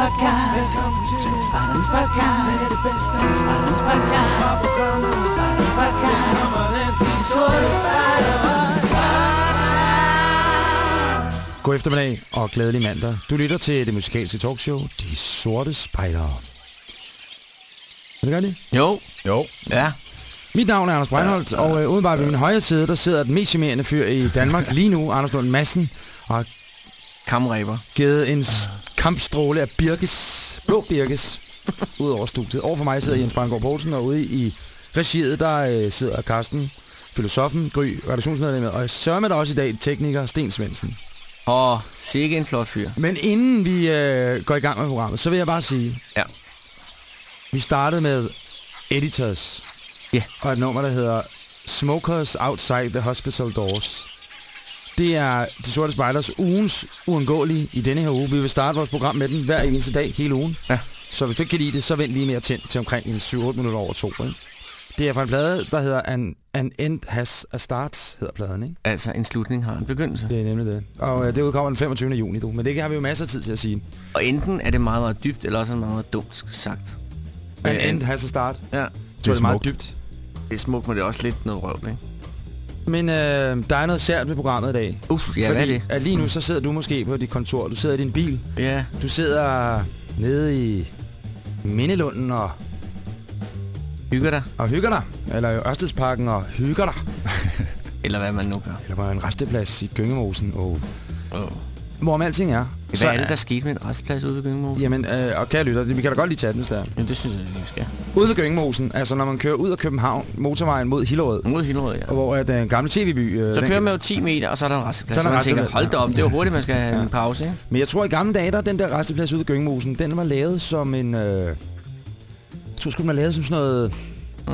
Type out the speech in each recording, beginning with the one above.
podcast. Spejdernes podcast. Spejdernes podcast. Spejdernes podcast. De sorte spejdere. God eftermiddag og glædelig mandag. Du lytter til det musikalske talkshow De Sorte Spejdere. Er det godt det? Jo. Jo. Ja. Mit navn er Anders Breinholt, og øh, udenbart ved min højre side, der sidder den mest charmerende fyr i Danmark lige nu, Anders Lund Madsen, og Kamræber. givet en kampstråle af birkes, blå birkes, ud over studiet. Overfor mig sidder Jens Brandgaard Poulsen, og ude i regiet, der øh, sidder Carsten, filosofen, Gry, redaktionsmedlemmet, og så med der også i dag tekniker Sten Svendsen. Og sikke en flot fyr. Men inden vi øh, går i gang med programmet, så vil jeg bare sige, Ja. vi startede med Editors. Ja. Og et nummer, der hedder Smokers Outside the Hospital Doors. Det er De Sorte Spejders ugens uundgåelige i denne her uge. Vi vil starte vores program med den hver eneste dag, hele ugen. Ja. Så hvis du ikke kan lide det, så vent lige mere tændt til omkring en 7-8 minutter over to. Ikke? Det er fra en plade, der hedder An, An End Has a Start, hedder pladen, ikke? Altså, en slutning har en begyndelse. Det er nemlig det. Og øh, det udkommer den 25. juni, du. Men det har vi jo masser af tid til at sige. Og enten er det meget, meget dybt, eller også er det meget, meget dumt sagt. An Ja, End Has a Start. Ja. Jeg tror, det er meget dybt. Det er smukt, men det er også lidt noget røv, ikke? Men øh, der er noget sært ved programmet i dag. Uff, ja, hvad er det? At lige nu så sidder du måske på dit kontor, du sidder i din bil, Ja. du sidder nede i Mindelunden og, Hygger dig. og hygger dig. Eller i Ørstedsparken og hygger dig. Eller hvad man nu gør. Eller på en resteplads i Gyngemosen. Og Oh. hvorom alting er. Hvad er det, der skete med en restplads ude ved Gyngemosen? Jamen, øh, og kære lytter, vi kan da godt lige tage den, hvis der. Jamen, det synes jeg, vi skal. Ude ved Gyngemosen, altså når man kører ud af København, motorvejen mod Hillerød, Mod Hillerød, ja. og hvor er den gamle tv-by... Øh, Så kører man jo 10 meter, og så er der en resteplads. Så er Så, man tænker, hold da op, det er hurtigt, man skal have Ja. en pause, ikke? Men jeg tror, i gamle dage, der den der resteplads ude ved Gyngemosen, den var lavet som en... Øh, jeg tror sgu, var lavet som sådan noget... Mm.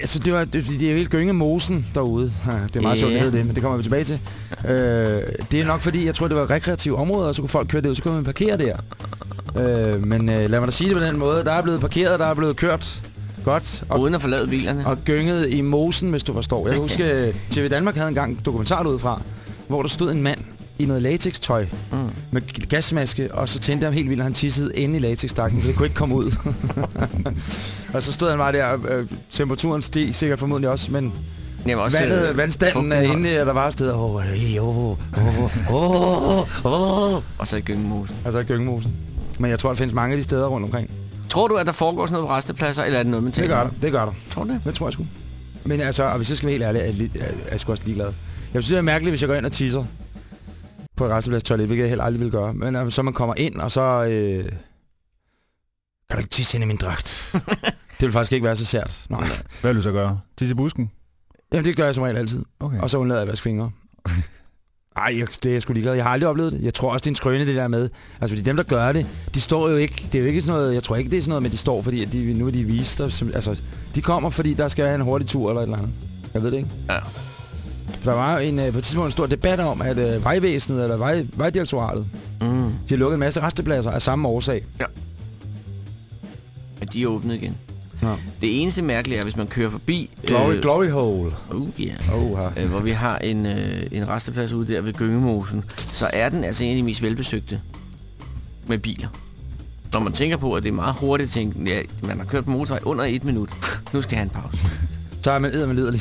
Altså, det, var, det, det er jo helt Gyngemosen derude. Ja, det er meget sjovt, hedder det, men det kommer vi tilbage til. Øh, det er nok fordi, jeg tror, det var rekreative områder, og så kunne folk køre derud, så kunne man parkere der. Øh, men øh, lad mig da sige det på den måde. Der er blevet parkeret, der er blevet kørt godt, og, Uden at forlade bilerne. og gynget i mosen, hvis du forstår. Jeg kan huske, øh, TV Danmark havde engang dokumentar ud fra, hvor der stod en mand i noget latex-tøj, Mm. med gasmaske, og så tændte han helt vildt, og han tissede inde i latexstakken, for det kunne ikke komme ud. og så stod han bare der, øh, temperaturen steg sikkert formodentlig også, men Jamen, også, vandet, øh, vandstanden er inde, og der var et sted, åh, oh, åh, åh, åh, åh, Og så i Gyngemosen. altså i Gyngemosen. Men jeg tror, der findes mange af de steder rundt omkring. Tror du, at der foregår sådan noget på restepladser, eller er det noget, man Det tænker? gør der, det gør der. Tror du det? Det tror jeg sgu. Men altså, og hvis jeg skal være helt ærlig, er jeg, er jeg sgu også ligeglad. Jeg synes, det er mærkeligt, hvis jeg går ind og tisser på et resteplads toilet, hvilket jeg heller aldrig vil gøre. Men altså, så man kommer ind, og så... Øh, kan du ikke tisse ind i min dragt? det vil faktisk ikke være så sært. Nej. Hvad vil du så gøre? Tisse i busken? Jamen, det gør jeg som regel altid. Okay. Og så undlader jeg at vaske fingre. Ej, jeg, det er jeg sgu ligeglad. Jeg har aldrig oplevet det. Jeg tror også, det er en skrøne, det der med. Altså, fordi dem, der gør det, de står jo ikke... Det er jo ikke sådan noget... Jeg tror ikke, det er sådan noget med, de står, fordi at de, nu er de vist. Altså, de kommer, fordi der skal have en hurtig tur eller et eller andet. Jeg ved det ikke. Ja. Der var en, øh, på et tidspunkt en stor debat om, at øh, vejvæsenet eller vej, vejdirektoratet, Mm. de har lukket en masse restepladser af samme årsag. Men de er åbnet igen. Det eneste mærkelige er, hvis man kører forbi... Glory, glory hole. Uh, yeah. Oh, her. øh, hvor vi har en, øh, en resteplads ude der ved Gyngemosen, så er den altså en af de mest velbesøgte med biler. Når man tænker på, at det er meget hurtigt at tænke, ja, man har kørt på motorvej under et minut, nu skal han pause. Så er man edder med liderlig.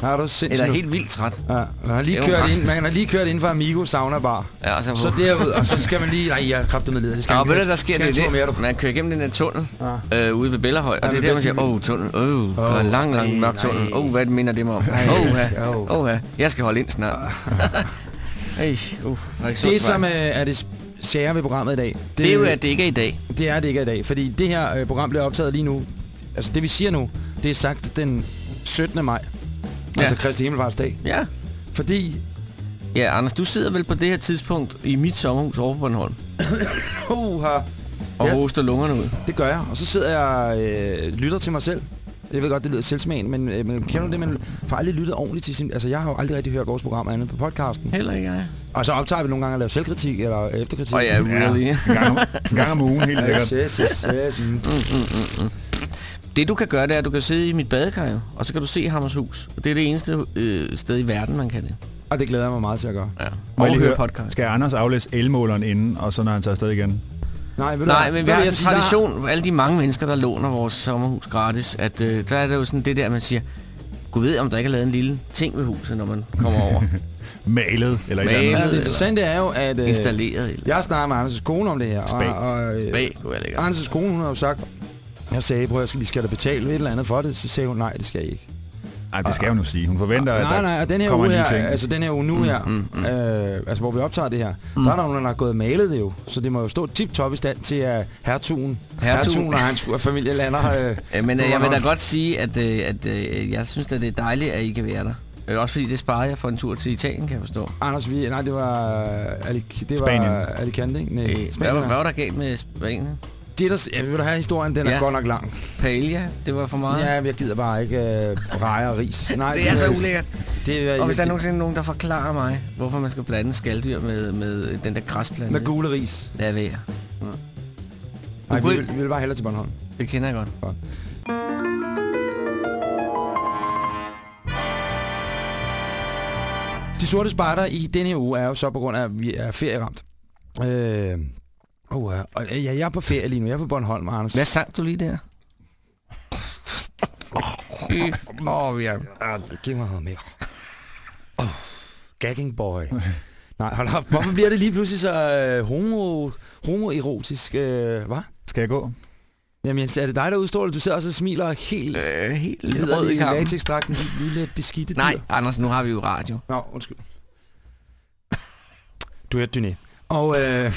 Har du sindssygt Eller helt vildt træt. Ja, man har lige er kørt ind, man har lige kørt ind for Amigo Sauna Bar. Ja, og så, Så derud, og så skal man lige... Nej, jeg er kraftet med. Det skal Ja, en- og ved du, der sker det, en mere, det, du. man kører igennem den der tunnel Ja. øh, ude ved Bellerhøj, og Ja, det er der, man siger, åh, oh, tunnel, åh, oh, oh, lang, lang, nej, mørk tunnel, åh, oh, hvad minder det mig om? Åh, ja, åh, ja, jeg skal holde ind snart. Ej, uh, Det, som øh, er det sære ved programmet i dag, det, det er jo, at det ikke er i dag. det er det ikke i dag. Fordi det her øh, program bliver optaget lige nu. Altså det vi siger nu, det er sagt den 17. maj. Ja. Altså Kristi Himmelfartsdag. Ja. Fordi... Ja, Anders, du sidder vel på det her tidspunkt i mit sommerhus over på Bornholm Uh, og Ja. ja. hoster lungerne ud. det gør jeg. Og så sidder jeg øh, lytter til mig selv. Jeg ved godt, det lyder selvsmagende, men, øh, men kender du det, man får aldrig lyttet ordentligt til sin... Altså, jeg har jo aldrig rigtig hørt vores program andet på podcasten. Heller ikke jeg. Og så optager vi nogle gange at lave selvkritik eller efterkritik. Og ja, really. En gang, en gang om ugen, helt sikkert. yes, yes, yes. Mm. Mm, mm, mm, mm. Det du kan gøre, det er, at du kan sidde i mit badekar, jo, og så kan du se Hammershus. Og det er det eneste øh, sted i verden, man kan det. Og det glæder jeg mig meget til at gøre. Ja. Må Og jeg lige høre podcast. Skal Anders aflæse elmåleren inden, og så når han tager afsted igen? Nej, ved du Nej, men vi har en sige, der- tradition, alle de mange mennesker, der låner vores sommerhus gratis, at øh, der er det jo sådan det der, man siger, Gud ved, om der ikke er lavet en lille ting ved huset, når man kommer over. Malet eller et eller Malet. Andet. det interessante er jo, at... øh, Installeret. Eller Jeg har snakket med Anders' kone om det her. Spag. Og, og, øh, bag, kunne jeg lægge. Anders' kone, hun har jo sagt, jeg sagde, prøv at vi skal da betale et eller andet for det. Så sagde hun, nej, det skal jeg ikke. Ej, det skal hun jo sige. Hun forventer, at nej, der nej, og den her kommer uge her, ting. altså den her uge nu Mm, her, mm, mm. Øh, altså hvor vi optager det her, Mm. der er der nogen, der har gået og malet det jo. Så det må jo stå tip-top i stand til, at hertugen, hertugen og hans familie lander. Øh, Ja, men øh, jeg vil da godt sige, at, øh, at øh, jeg synes, at det er dejligt, at I kan være der. Øh, Også fordi det sparede jeg for en tur til Italien, kan jeg forstå. Anders, vi, nej, det var, Alic- det var Spanien. Alicante, ikke? Nej, Øh, hvad, Spanien. var- hvad var der galt med Spanien? Det, der, ja, vil du have historien? Den er Ja. godt nok lang. Paella, det var for meget. Ja, jeg gider bare ikke øh, reje og ris. Nej, det er så ulækkert. Det er, Og hvis der er nogensinde nogen, der forklarer mig, hvorfor man skal blande skalddyr med, med den der græsplante. Med gule ris. Lad være. Nej, vi vil, vi vil bare hellere til Bornholm. Det kender jeg godt. De sorte spejder i denne her uge er jo så på grund af, at vi er ferieраmt. Øh, oh, ja. og ja, jeg er på ferie lige nu. Jeg er på Bornholm, Anders. Hvad sang du lige der? Åh, oh, ja. Ah, Giv mig noget mere. Oh, gagging boy. Nej, hold op. Hvorfor bliver det lige pludselig så øh, homo, homoerotisk? Øh, hvad? Skal jeg gå? Jamen, Jens, er det dig, der udstår det? Du sidder også og smiler helt Øh, helt rød i latexdragten. Lille beskidte dyr. Nej, Anders, nu har vi jo radio. Nå, undskyld. Du er Dyné. Og øh,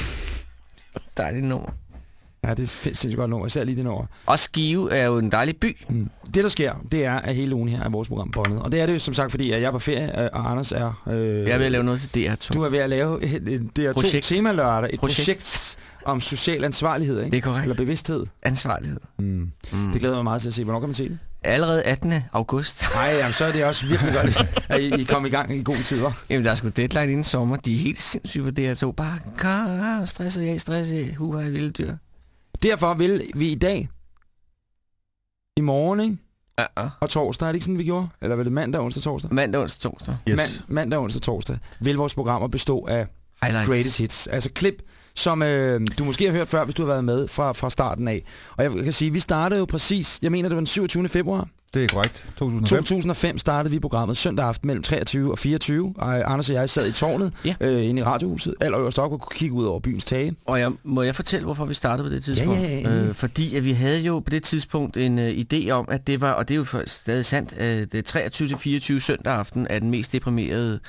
Dejligt nummer. ja, det er fedt, sindssygt godt nummer. Især lige det nummer. Og Skive er jo en dejlig by. Mm. Det, der sker, det er, at hele ugen her er vores program bondet. Og det er det jo som sagt, fordi at jeg er på ferie, og Anders er... Øh, Jeg vil lave noget til DR2. Du er ved at lave et, et, det er to Projekt. temalørdag, et projekt. Projekt. om social ansvarlighed, ikke? Det er korrekt. Eller bevidsthed. Ansvarlighed. Mm. Mm. Det glæder mig meget til at se. Hvornår kan man se det? Allerede 18. august. Nej, jamen, så er det også virkelig godt, at I, I kom i gang i god tid, hva'? Jamen, der er sgu deadline inden sommer. De er helt sindssyge på DR2. Bare kar, stresset af, stresset af. Hu, har vilde dyr. Derfor vil vi i dag, i morgen, ikke? Ja, ja. og torsdag, er det ikke sådan, vi gjorde? Eller var det mandag, onsdag, torsdag? Mandag, onsdag, torsdag. Yes. Man, mandag, onsdag, torsdag, vil vores programmer bestå af Highlights. greatest hits. Altså klip, som øh, du måske har hørt før, hvis du har været med fra, fra starten af. Og jeg kan sige, vi startede jo præcis, jeg mener det var den 27. februar Det er korrekt. 2005. 2005 startede vi programmet søndag aften mellem 23 og 24. Og Anders og jeg sad i tårnet Ja. øh, inde i radiohuset, allerøverst op og kunne kigge ud over byens tage. Og jeg, må jeg fortælle, hvorfor vi startede på det tidspunkt? Ja, ja, ja. Øh, fordi at vi havde jo på det tidspunkt en uh, idé om, at det var, og det er jo stadig sandt, at det 23-24 søndag aften er den mest deprimerede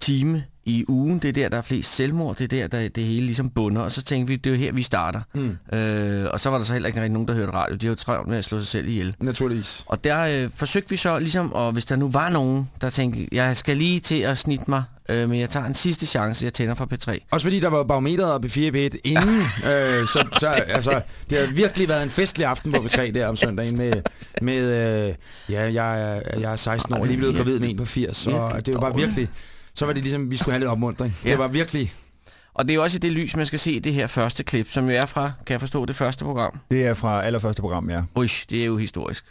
time i ugen. Det er der, der er flest selvmord. Det er der, der det hele ligesom bunder. Og så tænkte vi, det er jo her, vi starter. Mm. Øh, og så var der så heller ikke rigtig nogen, der hørte radio. De har jo travlt med at slå sig selv ihjel. Naturligvis. Og der øh, forsøgte vi så ligesom, og hvis der nu var nogen, der tænkte, jeg skal lige til at snitte mig, øh, men jeg tager en sidste chance, jeg tænder for P3. Også fordi der var barometeret oppe i 4 b inden, øh, så, så altså, det har virkelig været en festlig aften på B3 der om søndagen med, med øh, ja, jeg jeg er 16 år, lige blevet gravid med en på 80, og Virkelig det var bare virkelig, så var det ligesom, vi skulle have lidt opmuntring. Ja. Det var virkelig, Og det er jo også i det lys, man skal se det her første klip, som jo er fra, kan jeg forstå, det første program. Det er fra allerførste program, ja. Ui, det er jo historisk.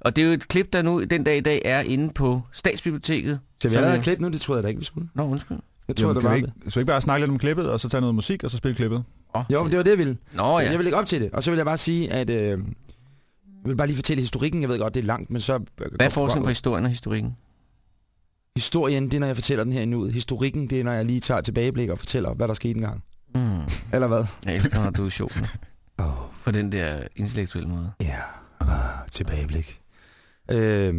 Og det er jo et klip, der nu den dag i dag er inde på Statsbiblioteket. skal vi have er- et klip nu? Det troede jeg da ikke, vi skulle. Nå, undskyld. Jeg Jamen, det var vi ikke, skal vi ikke bare snakke lidt om klippet, og så tage noget musik, og så spille klippet? Oh, Jo, men det var det, jeg ville. Nå ja. Jeg vil lægge op til det. Og så vil jeg bare sige, at... Øh, jeg vil bare lige fortælle historikken. Jeg ved godt, det er langt, men så... Hvad er forskellen på historien og historikken? Historien, det er, når jeg fortæller den her nu. Historikken, det er, når jeg lige tager tilbageblik og fortæller, hvad der skete engang. Mm. Eller hvad? Jeg elsker, når du er sjov oh, på den der intellektuelle måde. ja. Ah, tilbageblik. Øh,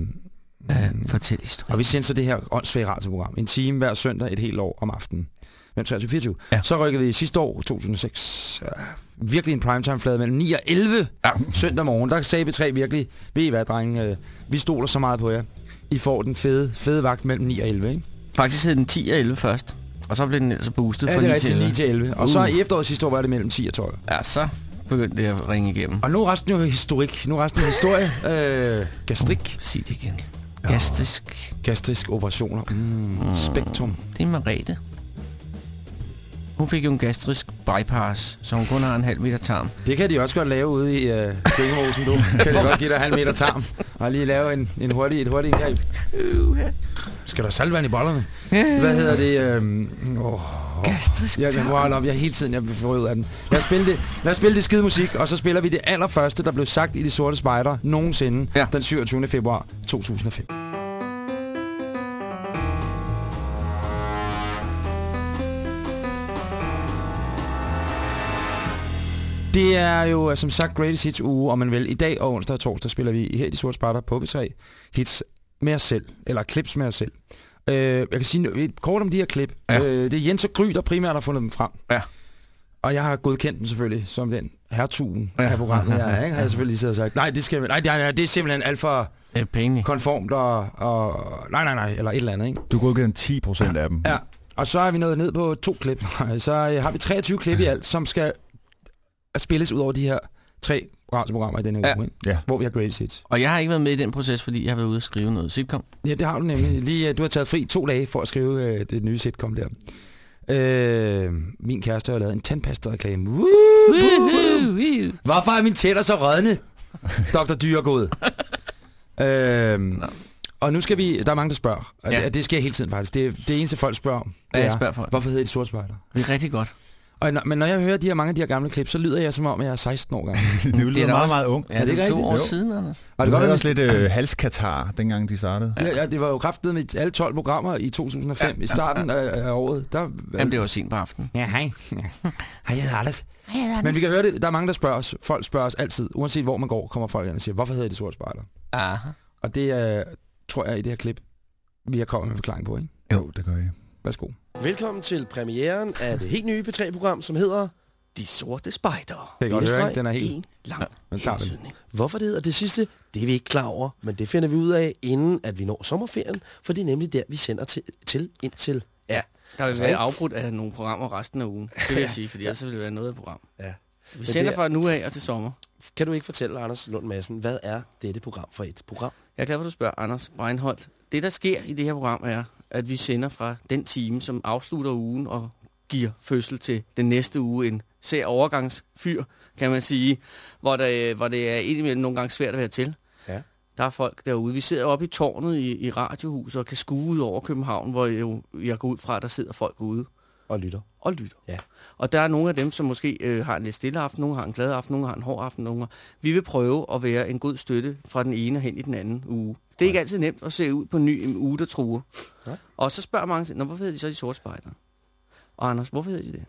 Ja, fortæl historien. og vi sendte så det her åndssvage radioprogram. En time hver søndag, et helt år om aftenen. Mellem 23 og 24. Ja. Så rykkede vi sidste år, 2006, ja, virkelig en primetime-flade mellem 9 og 11 Ja. søndag morgen. Der sagde vi tre virkelig, ved I hvad, drenge, øh, vi stoler så meget på jer. I får den fede, fede vagt mellem 9 og 11, ikke? Faktisk hed den 10 og 11 først. Og så blev den altså boostet Ja, fra det er 9 til rigtigt, 11. 9 til 11. Og så Uh. i efteråret sidste år var det mellem 10 og 12. Ja, så begyndte det at ringe igennem. Og nu er resten jo historik. Nu er resten historie. Øh, gastrik. Sig det igen. Gastrisk. Gastrisk operationer. Mm, Mm. spektrum. Det er Marete. Hun fik jo en gastrisk bypass, så hun kun har en halv meter tarm. Det kan de også godt lave ude i øh, Gyngemosen, du. Kan de godt give dig en halv meter tarm. Og lige lave en, en hurtig, et hurtigt indgreb. Øh, Skal der saltvand i bollerne? Hvad hedder det? Øhm, åh, Gastrisk jeg, jeg, hold op, jeg hele tiden jeg vil få ud af den. Lad os, spille det, lad os spille det skide musik, og så spiller vi det allerførste, der blev sagt i De Sorte Spejder nogensinde Ja. den 27. februar 2005. Det er jo øh, som sagt Greatest Hits uge, og man vil i dag og onsdag og torsdag spiller vi her i De Sorte Spejder på B3 hits med os selv, eller clips med os selv. Øh, jeg kan sige noget- kort om de her klip. Ja. Øh, det er Jens og Gry, der primært har fundet dem frem. Ja. Og jeg har godkendt dem selvfølgelig som den hertugen Ja. af programmet. Jeg, ikke? har jeg selvfølgelig siddet og sagt, nej, det, skal, nej, det, er, det er simpelthen alt for Det er penge. konformt og, og... Nej, nej, nej, eller et eller andet, ikke? Du er godkendt 10 procent af dem. Ja, og så er vi nået ned på to klip. Så øh, har vi 23 klip i alt, som skal spilles ud over de her tre radioprogrammer i denne Ja. ja. uge, ikke? Ja. hvor vi har greatest hits. Og jeg har ikke været med i den proces, fordi jeg har været ude og skrive noget sitcom. Ja, det har du nemlig. Lige, øh, du har taget fri to dage for at skrive øh, det nye sitcom der. Øh, min kæreste har lavet en tandpasta-reklame. Hvorfor er min tænder så rødne? Dr. Dyregod. øhm, og nu skal vi... Der er mange, der spørger. Og Ja. det, det sker hele tiden faktisk. Det, det eneste, folk spørger om, det Ja, jeg er, spørger folk. hvorfor hedder de sorte spejder? Det er rigtig godt. Og når, men når jeg hører de her, mange af de her gamle klip, så lyder jeg som om, jeg er 16 år gammel. det da lyder meget, også- meget ung. Ja, Er det, det det ikke er to år rigtigt? siden, Anders. Og Du det, havde godt, også lidt øh, halskatar, dengang de startede. ja, ja, det var jo kraftet med alle 12 programmer i 2005, Ja, ja, i starten Af, af året. Der, Jamen, det var sent på aftenen. Ja, hej. Ja. Hej, jeg hedder Anders. Men vi kan høre det. Der er mange, der spørger os. Folk spørger os altid. Uanset hvor man går, kommer folk ind og siger, hvorfor hedder de sorte spejder? Aha. Og det er, tror jeg, i det her klip, vi har kommet med en forklaring på, ikke? Jo, det gør I. Værsgo. Velkommen til premieren af det helt nye P3-program, som hedder De sorte spejdere. Det kan godt høre, ikke? Den er helt... En lang Den tager vi. hensydning. Hvorfor det hedder det sidste, det er vi ikke klar over, men det finder vi ud af, inden at vi når sommerferien, for det er nemlig der, vi sender til, til indtil... Ja. Der vil Altså, være afbrudt af nogle programmer resten af ugen. Det vil jeg sige, fordi ellers vil det være noget af program. ja. Vi sender er- fra nu af og til sommer. Kan du ikke fortælle, Anders Lund Madsen, hvad er dette program for et program? Jeg er glad for, at du spørger, Anders Breinholt. Det, der sker i det her program, er, at vi sender fra den time, som afslutter ugen og giver fødsel til den næste uge. En ser overgangsfyr, kan man sige, hvor, der, hvor det er indimellem nogle gange svært at være til. Ja. Der er folk derude. Vi sidder oppe i tårnet i, i radiohuset og kan skue ud over København, hvor jeg, jeg går ud fra, at der sidder folk ude Og lytter. og lytter. Ja. Og der er nogle af dem, som måske øh, har en lidt stille aften, nogle har en glad aften, nogle har en hård aften. Nogle har... Vi vil prøve at være en god støtte fra den ene hen i den anden uge. Det er ikke altid nemt at se ud på en ny uge, der truer. Nej. Og så spørger mange, Nå, hvorfor hedder de så de sorte spejder? Og Anders, hvorfor hedder de det?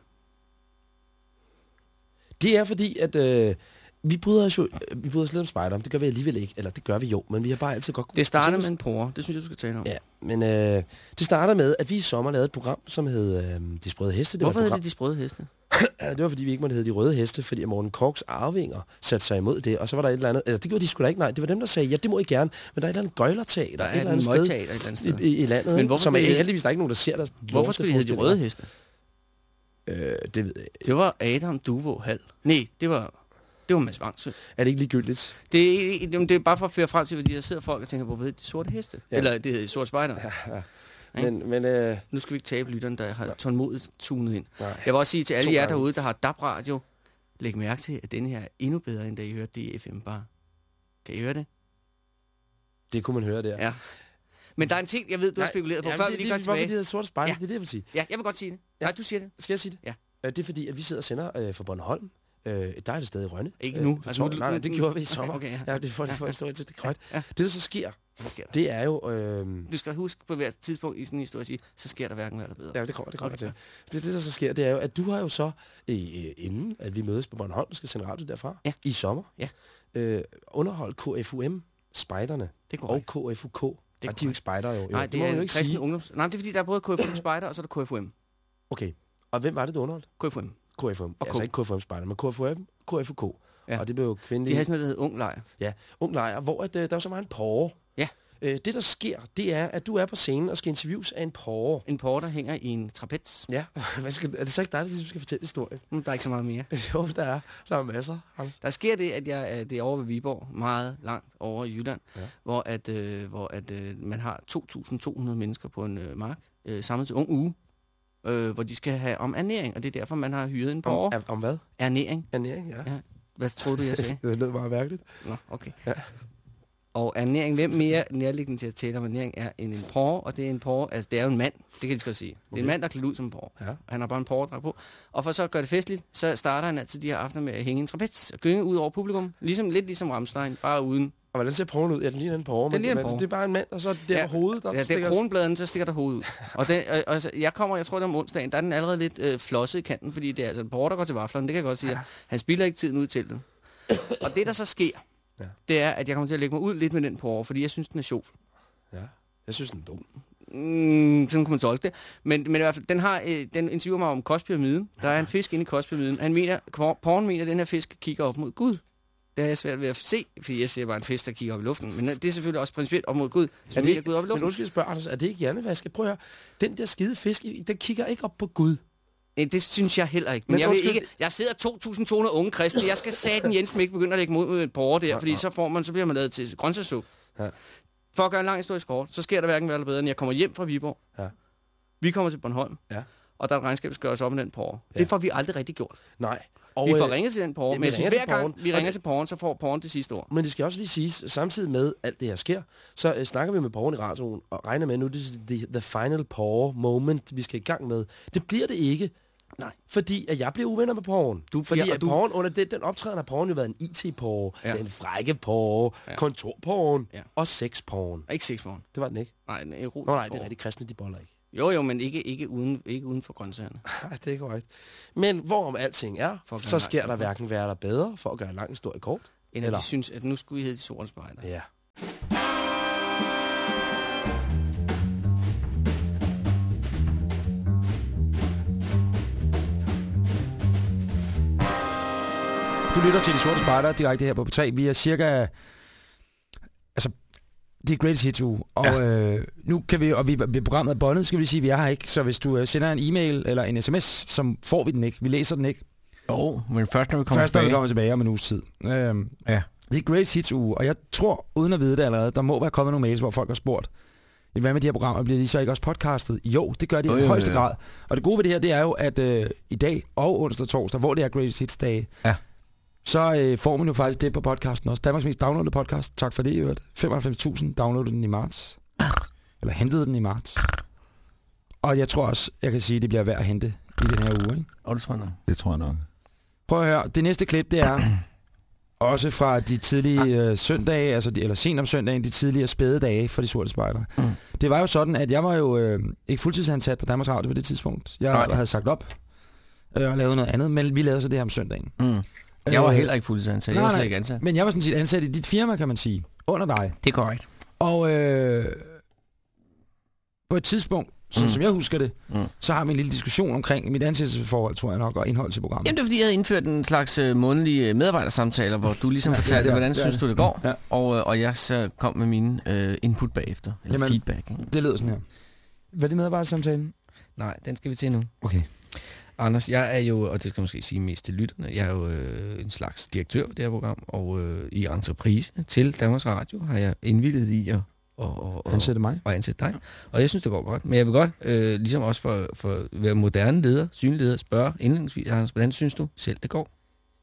Det er fordi, at øh, vi bryder os jo, øh, vi bryder os lidt om spejder, det gør vi alligevel ikke. Eller det gør vi jo, men vi har bare altid godt... Det starter med en porre. Det synes jeg, du skal tale om. Ja, men øh, det starter med, at vi i sommer lavede et program, som hed øh, De Sprøde Heste. Det hvorfor et hedder program, de de sprøde heste? Det var fordi, vi ikke måtte hedde De Røde Heste, fordi Morten Korks arvinger satte sig imod det. Og så var der et eller andet... Eller det gjorde de sgu da ikke, nej. Det var dem, der sagde, ja, det må I gerne. Men der er et eller andet gøjlerteater Der et er eller en andet sted et eller andet sted. i, i, landet, Men hvorfor som er heldigvis der er ikke nogen, der ser der. Hvorfor skulle de hedde de røde heste? Øh, det ved jeg. Det var Adam Duvo Hal. Nej, det var, det var Mads Vangsø. Er det ikke ligegyldigt? Det er, det er bare for at føre frem til, fordi der sidder folk og tænker, hvorfor hedder de sorte heste? Ja. Eller det hedder de sorte spejder. Ja. Ja? Men, men øh, Nu skal vi ikke tabe lytteren, der har tålmodigt tunet ind. nej. Jeg vil også sige til alle jer derude, der har DAB-radio, læg mærke til, at denne her er endnu bedre, end da I hørte det i FM bare. Kan I høre det? det kunne man høre der. Ja. Men der er en ting, jeg ved, du har spekuleret på, Jamen, før det, vi det, lige går det, hvorfor de tilbage. hedder sorte spejder, Ja. det er det, jeg vil sige. Ja, jeg vil godt sige det. Ja. Nej, du siger det. Skal jeg sige det? Ja. Øh, det er fordi, at vi sidder og sender øh, fra Bornholm. Øh, et dejligt sted i Rønne. Ikke Øh, nu. for Altså, nu- nej, nej, det gjorde vi i okay, sommer. okay, ja. ja. det for, for at stå indtil det korrekt. Ja. Det, der så sker, Hvad sker der? det er jo... Øh, Du skal huske på hvert tidspunkt i sådan en historie at sige, så sker der hverken hvad eller bedre. Ja, det kommer, det kommer Okay. okay. til. Det, det, der så sker, det er jo, at du har jo så, øh, inden at vi mødes på Bornholm skal sende radio derfra, Ja. i sommer, Ja. øh, underholdt KFUM, spejderne, Det er og. KFUK. Det er Det de er jo ikke spejder jo. Nej, det, må er jo ikke kristen sige. ungdoms... Nej, det er fordi, der er både KFUM Spejder, og så er der KFUM. Okay, og hvem var det, du underholdt? KFUM. KFUM. Og altså K. ikke KFUM spejder, men KFUM, KFUK. Ja. Og det blev jo De kvindelige... har sådan noget, der hedder ung lejr. Ja, ung lejr, hvor at, øh, der er så meget en porre. Ja. Øh, det, der sker, det er, at du er på scenen og skal interviews af en porre. En porter hænger i en trapez. Ja, Hvad skal, er det så ikke dig, der siger, du skal fortælle historien? Mm, Der er ikke så meget mere. jo, der er. Der er masser. Der sker det, at jeg er, det er over ved Viborg, meget langt over i Jylland, ja. hvor, at, øh, hvor at, øh, man har 2.200 mennesker på en øh, mark øh, samlet til ung uge, øh, hvor de skal have om ernæring, og det er derfor, man har hyret en borger. Om, om hvad? Ernæring. Ernæring, ja. Ja. Hvad troede du, jeg sagde? Det lød meget mærkeligt. Nå, okay. Ja. Og ernæring, hvem mere nærliggende til at tale om ernæring er end en porre, og det er en porre, altså det er jo en mand, det kan så godt sige. Det er en mand, der er klædt ud som en porre. Ja. Han har bare en porre på. Og for så at gøre det festligt, så starter han altid de her aftener med at hænge en trapez og gynge ud over publikum. Ligesom, lidt ligesom Ramstein, bare uden. Og hvordan ser porren ud? Ja, den ligner en porre. Den men- men. Det er bare en mand, og så der Ja. hovedet, der Ja, det er kronbladen, så stikker der hovedet ud. Og, den, og, og, jeg kommer, jeg tror det er om onsdagen, der er den allerede lidt øh, flosset i kanten, fordi det er altså en porre, der går til vaflerne, det kan jeg godt sige. Ja. Han spilder ikke tiden ud til det. Og det, der så sker, Ja. det er, at jeg kommer til at lægge mig ud lidt med den porre, fordi jeg synes, den er sjov. Ja. Jeg synes, den er dum. Mm, sådan kunne man tolke det. Men, men i hvert fald, den, har, øh, den interviewer mig om kostpyramiden. Der er en fisk inde i kostpyramiden. Han mener, porn mener, at den her fisk kigger op mod Gud. Det har jeg svært ved at se, fordi jeg ser bare en fisk, der kigger op i luften. Men det er selvfølgelig også principielt op mod Gud. Så Er det ikke, Gud op i men luften. skal jeg spørge, Anders, er det ikke hjernevaske? Prøv at høre. Den der skide fisk, den kigger ikke op på Gud. Eh, Det synes jeg heller ikke. Men, Men men jeg, undskyld- ikke, jeg sidder 2.200 unge kristne. Jeg skal saten Jens ikke begynde at lægge mod med et porre der, fordi så, får man, så bliver man lavet til grøntsagssuppe. Ja. For at gøre en lang historisk kort, så sker der hverken værre eller bedre, end jeg kommer hjem fra Viborg. Ja. Vi kommer til Bornholm. Ja. Og der er et regnskab, der skal gøres op med den porre. Ja. Det får vi aldrig rigtig gjort. Nej. Og vi får øh, ringet til den ja, vi men jeg synes, hver gang porren. vi ringer til porren, så får porren det sidste ord. Men det skal også lige siges, samtidig med alt det her sker, så øh, snakker vi med borgeren i radioen og regner med, at nu er det the, the final power moment, vi skal i gang med. Det bliver det ikke. Nej. Fordi at jeg bliver uvenner med porren. Du fordi bliver- at du- porren, under den, den optræden har porren jo været en IT-porre, Ja. ja. en frække porre, Ja. ja. kontorporren Ja. ja. og sexporren. Ikke sex porren. Det var den ikke. Nej, en erotisk Nå nej, det er rigtig kristne, de boller ikke. Jo, jo, men ikke, ikke, uden, ikke uden for grøntsagerne. Nej, det er korrekt. Men hvorom alting er, For at så sker der hverken værre eller bedre, for at gøre en lang historie kort. End at Eller- vi synes, at nu skulle vi hedde de sorte spejder. Ja. Du lytter til De Sorte Spejder direkte her på P3. Vi er cirka... Det er Greatest Hits uge, og ja. øh, nu kan vi, og vi, vi programmet er bondet, skal vi sige, vi er her ikke. Så hvis du øh, sender en e-mail eller en sms, så får vi den ikke. Vi læser den ikke. Jo, men først når vi kommer Først når vi tilbage. kommer tilbage om en uges tid. Øhm, Ja. Det er Greatest Hits uge, og jeg tror, uden at vide det allerede, der må være kommet nogle mails, hvor folk har spurgt, hvad med de her programmer, bliver de så ikke også podcastet? Jo, det gør de Jo, i jo, højeste jo. grad. Og det gode ved det her, det er jo, at øh, i dag og onsdag og torsdag, hvor det er Greatest Hits dage, Ja. Så øh, får man jo faktisk det på podcasten også. Danmarks mest downloadede podcast. Tak for det, i øvrigt. 95.000 downloadede den i marts. Eller hentede den i marts. Og jeg tror også, jeg kan sige, at det bliver værd at hente i den her uge. Ikke? Og det tror jeg nok. Det tror jeg nok. Prøv at høre, det næste klip, det er også fra de tidlige øh, søndage, altså de, eller sent om søndagen, de tidligere spæde dage for de sorte spejder. Mm. Det var jo sådan, at jeg var jo øh, ikke fuldtidsansat på Danmarks Radio på det tidspunkt. Jeg. Nej. havde sagt op øh, og lavet noget andet, men vi lavede så det her om søndagen. Mm. Jeg var Øh, heller ikke fuldtidsansat. Jeg nej, var slet nej. ikke ansat. Men jeg var sådan set ansat i dit firma, kan man sige, under dig. Det er korrekt. Og øh, på et tidspunkt, sådan Mm. som jeg husker det, Mm. så har vi en lille diskussion omkring mit ansættelsesforhold, tror jeg nok, og indhold til programmet. Jamen det er fordi, jeg havde indført en slags øh, månedlige øh, medarbejdersamtaler, hvor du ligesom Ja, fortalte, ja, ja, hvordan er synes det. du det går, Ja. og, øh, og jeg så kom med mine øh, input bagefter, eller Jamen- feedback. Ikke? Det lyder sådan her. Hvad er det medarbejdersamtalen? Nej, den skal vi til nu. Okay. Anders, jeg er jo, og det skal jeg måske sige mest til lytterne, jeg er jo øh, en slags direktør i det her program, og øh, i entreprise til Danmarks Radio har jeg indvildet i at og, og, og, Ansætte mig? og ansætte dig. Og jeg synes, det går godt. Men jeg vil godt, øh, ligesom også for, for at være moderne leder, synlig leder, spørge indledningsvis, Anders, hvordan synes du selv, det går?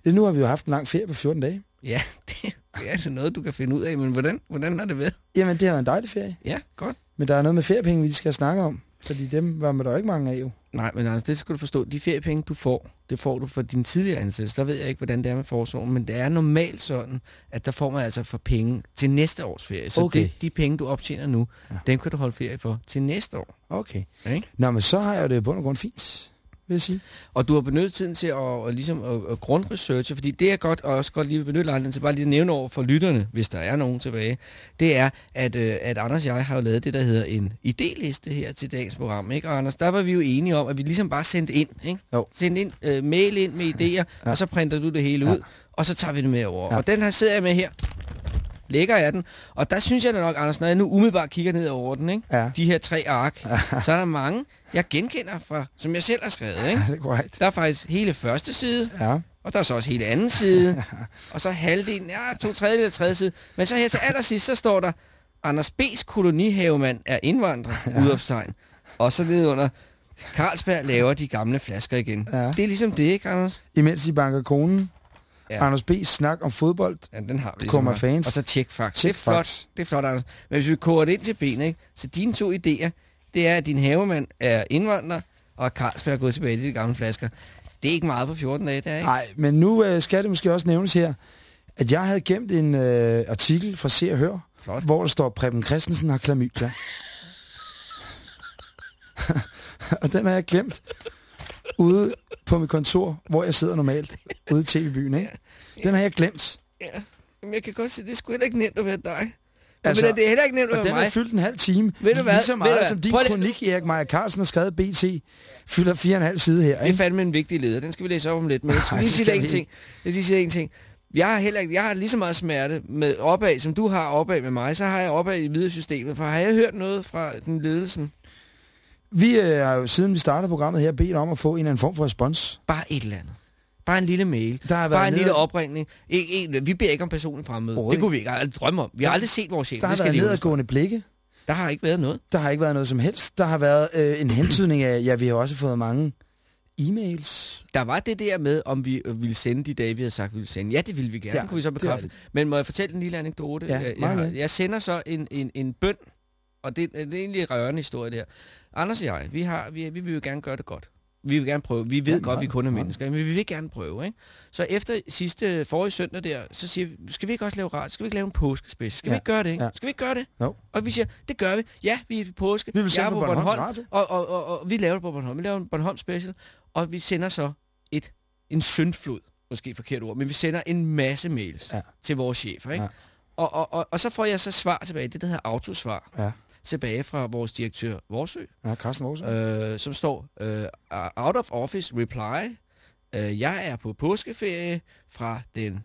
Nu har vi jo haft en lang ferie på 14 dage. Ja, det, det er altså noget, du kan finde ud af, men hvordan, hvordan har det været? Jamen, det har været en dejlig ferie. Ja, godt. Men der er noget med feriepenge, vi skal snakke om. Fordi dem var man der jo ikke mange af jo. Nej, men Anders, det skal du forstå. De feriepenge, du får, det får du for din tidligere ansættelse. Der ved jeg ikke, hvordan det er med forsorgen, men det er normalt sådan, at der får man altså for penge til næste års ferie. Så Okay. det, de penge, du optjener nu, Ja. dem kan du holde ferie for til næste år. Okay. Ikke? Nå, men så har jeg det i bund og grund fint, vil jeg sige. Og du har benyttet tiden til at, og ligesom at, at grundresearche, fordi det er godt, og også godt lige benytte lejligheden til bare lige at nævne over for lytterne, hvis der er nogen tilbage, det er, at, øh, at Anders og jeg har jo lavet det, der hedder en idéliste her til dagens program. Ikke? Og Anders, der var vi jo enige om, at vi ligesom bare sendte ind, ikke? Jo. Sendte ind, øh, mail ind med idéer, ja. og så printer du det hele Ja. ud, og så tager vi det med over. Ja. Og den her sidder jeg med her. Lækker er den. Og der synes jeg da nok, Anders, når jeg nu umiddelbart kigger ned over den, ikke? Ja. de her tre ark, så er der mange, jeg genkender fra, som jeg selv har skrevet. Ikke? det er korrekt. Der er faktisk hele første side, Ja. og der er så også hele anden side, og så halvdelen, ja, to tredjedel af tredje side. Men så her til allersidst, så står der, Anders B's kolonihavemand er indvandrer, ja. udopstegn. Og så nede under, Carlsberg laver de gamle flasker igen. Ja. Det er ligesom det, ikke, Anders? Imens de banker konen Ja. Anders B. snak om fodbold. Ja, den har vi. Kommer fans. Og så tjek. Check det er flot. fax. Det er flot, Anders. Men hvis vi koger det ind til benet, ikke? så dine to idéer, det er, at din havemand er indvandrer, og at Carlsberg er gået tilbage til de gamle flasker. Det er ikke meget på 14 dage, det er ikke? Nej, men nu øh, skal det måske også nævnes her, at jeg havde gemt en øh, artikel fra Se og Hør, Flot. hvor der står, Preben Christensen har klamydia. og den har jeg glemt ude på mit kontor, hvor jeg sidder normalt, ude i TV-byen, ikke? Den har jeg glemt. Ja. Jamen, jeg kan godt se, det er sgu heller ikke nemt at være dig. Altså, men det er heller ikke nemt at være den har mig. fyldt en halv time. Ved du hvad? Lige så Ved du meget hvad? som din Prøv kronik, Erik Meyer Carlsen har skrevet BT, fylder fire og en halv side her. Det er Ikke? fandme en vigtig leder. Den skal vi læse op om lidt. Men jeg skal lige sige en ting. Jeg skal sige en ting. Jeg har, heller, ikke- jeg har lige så meget smerte med opad, som du har opad med mig. Så har jeg opad i videre systemet. For har jeg hørt noget fra den ledelsen? Vi øh, har jo, siden vi startede programmet her, bedt om at få en eller anden form for respons. Bare et eller andet. Bare en lille mail. Der har været Bare en nede- lille opringning. Ikke, ikke, vi beder ikke om personligt fremmøde. Det kunne vi ikke aldrig drømme om. Vi har Der- aldrig set vores chef. Der har det skal været nedadgående blikke. Der har ikke været noget. Der har ikke været noget som helst. Der har været øh, en hentydning af, ja, vi har også fået mange e-mails. Der var det der med, om vi øh, ville sende de dage, vi havde sagt, vi ville sende. Ja, det ville vi gerne, Ja, kunne vi så bekræfte. det. Men må jeg fortælle en lille anekdote? Ja, jeg, jeg, gerne. jeg sender så en, en, en bøn, og det, det er egentlig en rørende historie det her. Anders og jeg, vi, har, vi, vi vil jo gerne gøre det godt. Vi vil gerne prøve. Vi ved Ja, godt, meget, vi kun er mennesker, men vi vil gerne prøve. Ikke? Så efter sidste forrige søndag der, så siger vi, skal vi ikke også lave radio? Skal vi ikke lave en påskespecial? Skal ja. vi ikke gøre det? Ikke? ja. Skal vi ikke gøre det? Jo. Og vi siger, det gør vi. Ja, vi er på påske. Vi vil sende på Bornholms Radio. og, og, og, og, vi laver det på Bornholm. Vi laver en Bornholm special, og vi sender så et, en syndflod, måske forkert ord, men vi sender en masse mails Ja. til vores chefer, ikke? Ja. Og, og, og, og så får jeg så svar tilbage, det der hedder autosvar, Ja. Tilbage fra vores direktør Vorsø, Ja, Carsten Aarhus. øh, som står, øh, out of office reply, øh, jeg er på påskeferie fra den,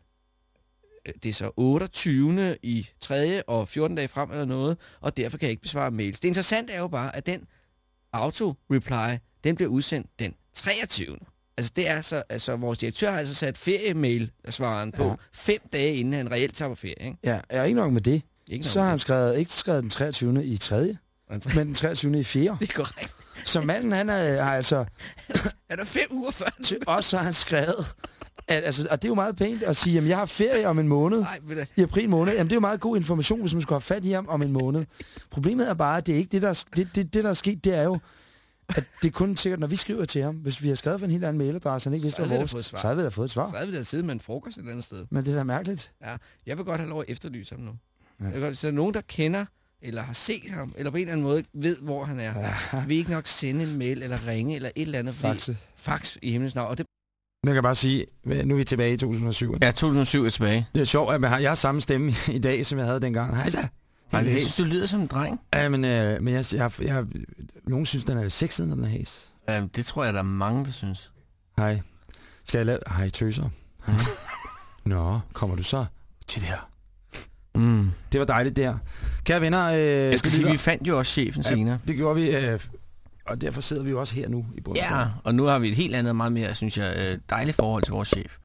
øh, det er så 28. i 3. og 14 dage frem eller noget, og derfor kan jeg ikke besvare mails. Det interessante er jo bare, at den auto-reply, den bliver udsendt den 23. Altså det er så, altså vores direktør har altså sat feriemail-svaren på Ja. fem dage, inden han reelt tager på ferie. Ikke? Ja, er ikke nok med det. Ikke Så har han skrevet, ikke skrevet den 23. i 3., Altså, men den 23. i 4. det er korrekt. Så manden, han er, har altså, Er der fem uger før? til os har han skrevet, at, altså, og det er jo meget pænt at sige, at jeg har ferie om en måned. Ved du, I april måned. Jamen, det er jo meget god information, hvis man skulle have fat i ham om en måned. Problemet er bare, at det er ikke det, der er, det, det, det, der er sket, det er jo, at det er kun sikkert, når vi skriver til ham, hvis vi har skrevet for en helt anden mailadresse, han ikke vidste, hvad vores, så havde vi da fået et svar. så havde vi da siddet med en frokost et eller andet sted. Men det er da mærkeligt. Ja, jeg vil godt have lov at efterlyse ham nu. Ja. Jeg er nogen, der kender, eller har set ham, eller på en eller anden måde ved, hvor han er, ja. vil ikke nok sende en mail, eller ringe, eller et eller andet, fordi Faktisk. fax i himlens navn. Og det, Jeg kan bare sige, nu er vi tilbage i 2007. Ja, 2007 er tilbage. Det er sjovt, at jeg har, jeg har samme stemme i dag, som jeg havde dengang. Hej så. Du lyder som en dreng. Ja, men, øh, men jeg, jeg, jeg, nogen synes, den er sexet, når den er hæs. Ja, det tror jeg, der er mange, der synes. Hej. Skal jeg lave... Hej, tøser. Nå, kommer du så til det her? Mm. Det var dejligt der. Kære venner... Øh, Jeg skal sige, vi fandt jo også chefen Ja, senere. Det gjorde vi, øh, og derfor sidder vi jo også her nu i bund Ja, og nu har vi et helt andet, meget mere, synes jeg, øh, dejligt forhold til vores chef.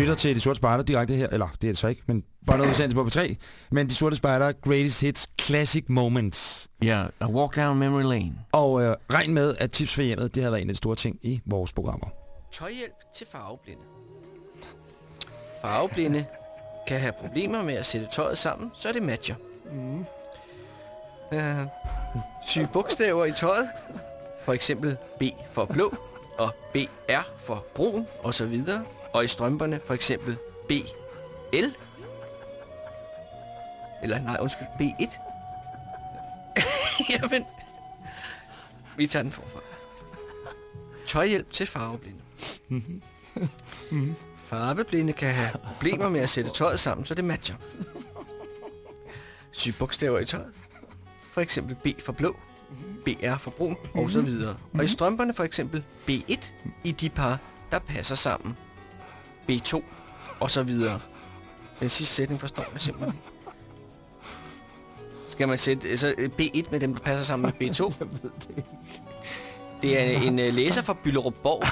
Lytter til De Sorte Spejder direkte her, eller det er det så ikke, men bare noget udsendelse på P3. Men De Sorte Spejder, Greatest Hits, Classic Moments. Ja, a walk down memory lane. Og øh, regn med, at tips for hjemmet, det har været en af de store ting i vores programmer. tøjhjælp til farveblinde. Farveblinde kan have problemer med at sætte tøjet sammen, så det matcher. Mm. Uh, sy bogstaver i tøjet. For eksempel B for blå, og BR for brun, og så videre. Og i strømperne for eksempel BL. Eller nej, undskyld, B1. Jamen, vi tager den forfra. Tøjhjælp til farveblinde. Farveblinde kan have problemer med at sætte tøjet sammen, så det matcher. Sy bogstaver i tøjet. For eksempel B for blå, BR for brun, og så videre. Og i strømperne for eksempel B1 i de par, der passer sammen. B2, og så videre. Den sidste sætning forstår jeg simpelthen ikke. Skal man sætte så øh, B1 med dem, der passer sammen med B2? Det er en øh, læser fra Byllerup Borg,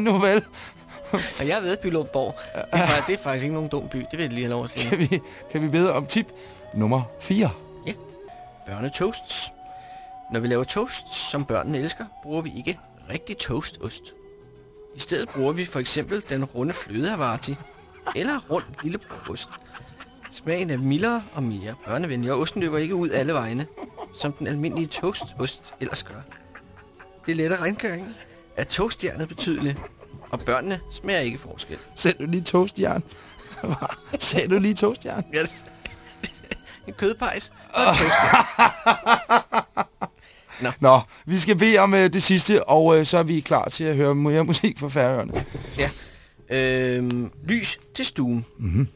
nu vel, og jeg ved, Byllerup Borg, det er, faktisk, det er faktisk ikke nogen dum by. Det vil jeg lige have lov at sige. kan vi, kan vi bede om tip nummer 4? Børnetoasts. Når vi laver toast, som børnene elsker, bruger vi ikke rigtig toastost. I stedet bruger vi for eksempel den runde flødehavarti eller rund lillebrost. Smagen er mildere og mere børnevenlig, og osten løber ikke ud alle vegne, som den almindelige toastost ellers gør. Det letter rengøringen er toastjernet betydeligt, og børnene smager ikke forskel. Sæt du lige toastjern. Sæt du lige toastjern. Ja. en kødpejs og en toastjern. Nå, vi skal bede om øh, det sidste, og øh, så er vi klar til at høre mere musik fra Færøerne. Ja. Øhm, lys til stuen. Mm-hmm.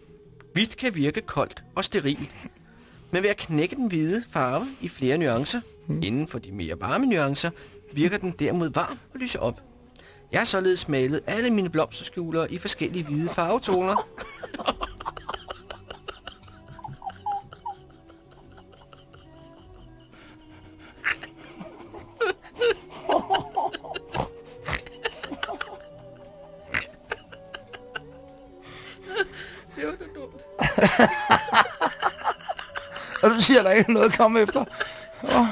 Hvidt kan virke koldt og sterilt. Men ved at knække den hvide farve i flere nuancer, mm. inden for de mere varme nuancer, virker den derimod varm og lyser op. Jeg har således malet alle mine blomsterskjulere i forskellige hvide farvetoner. Der ikke er noget at komme efter. Oh.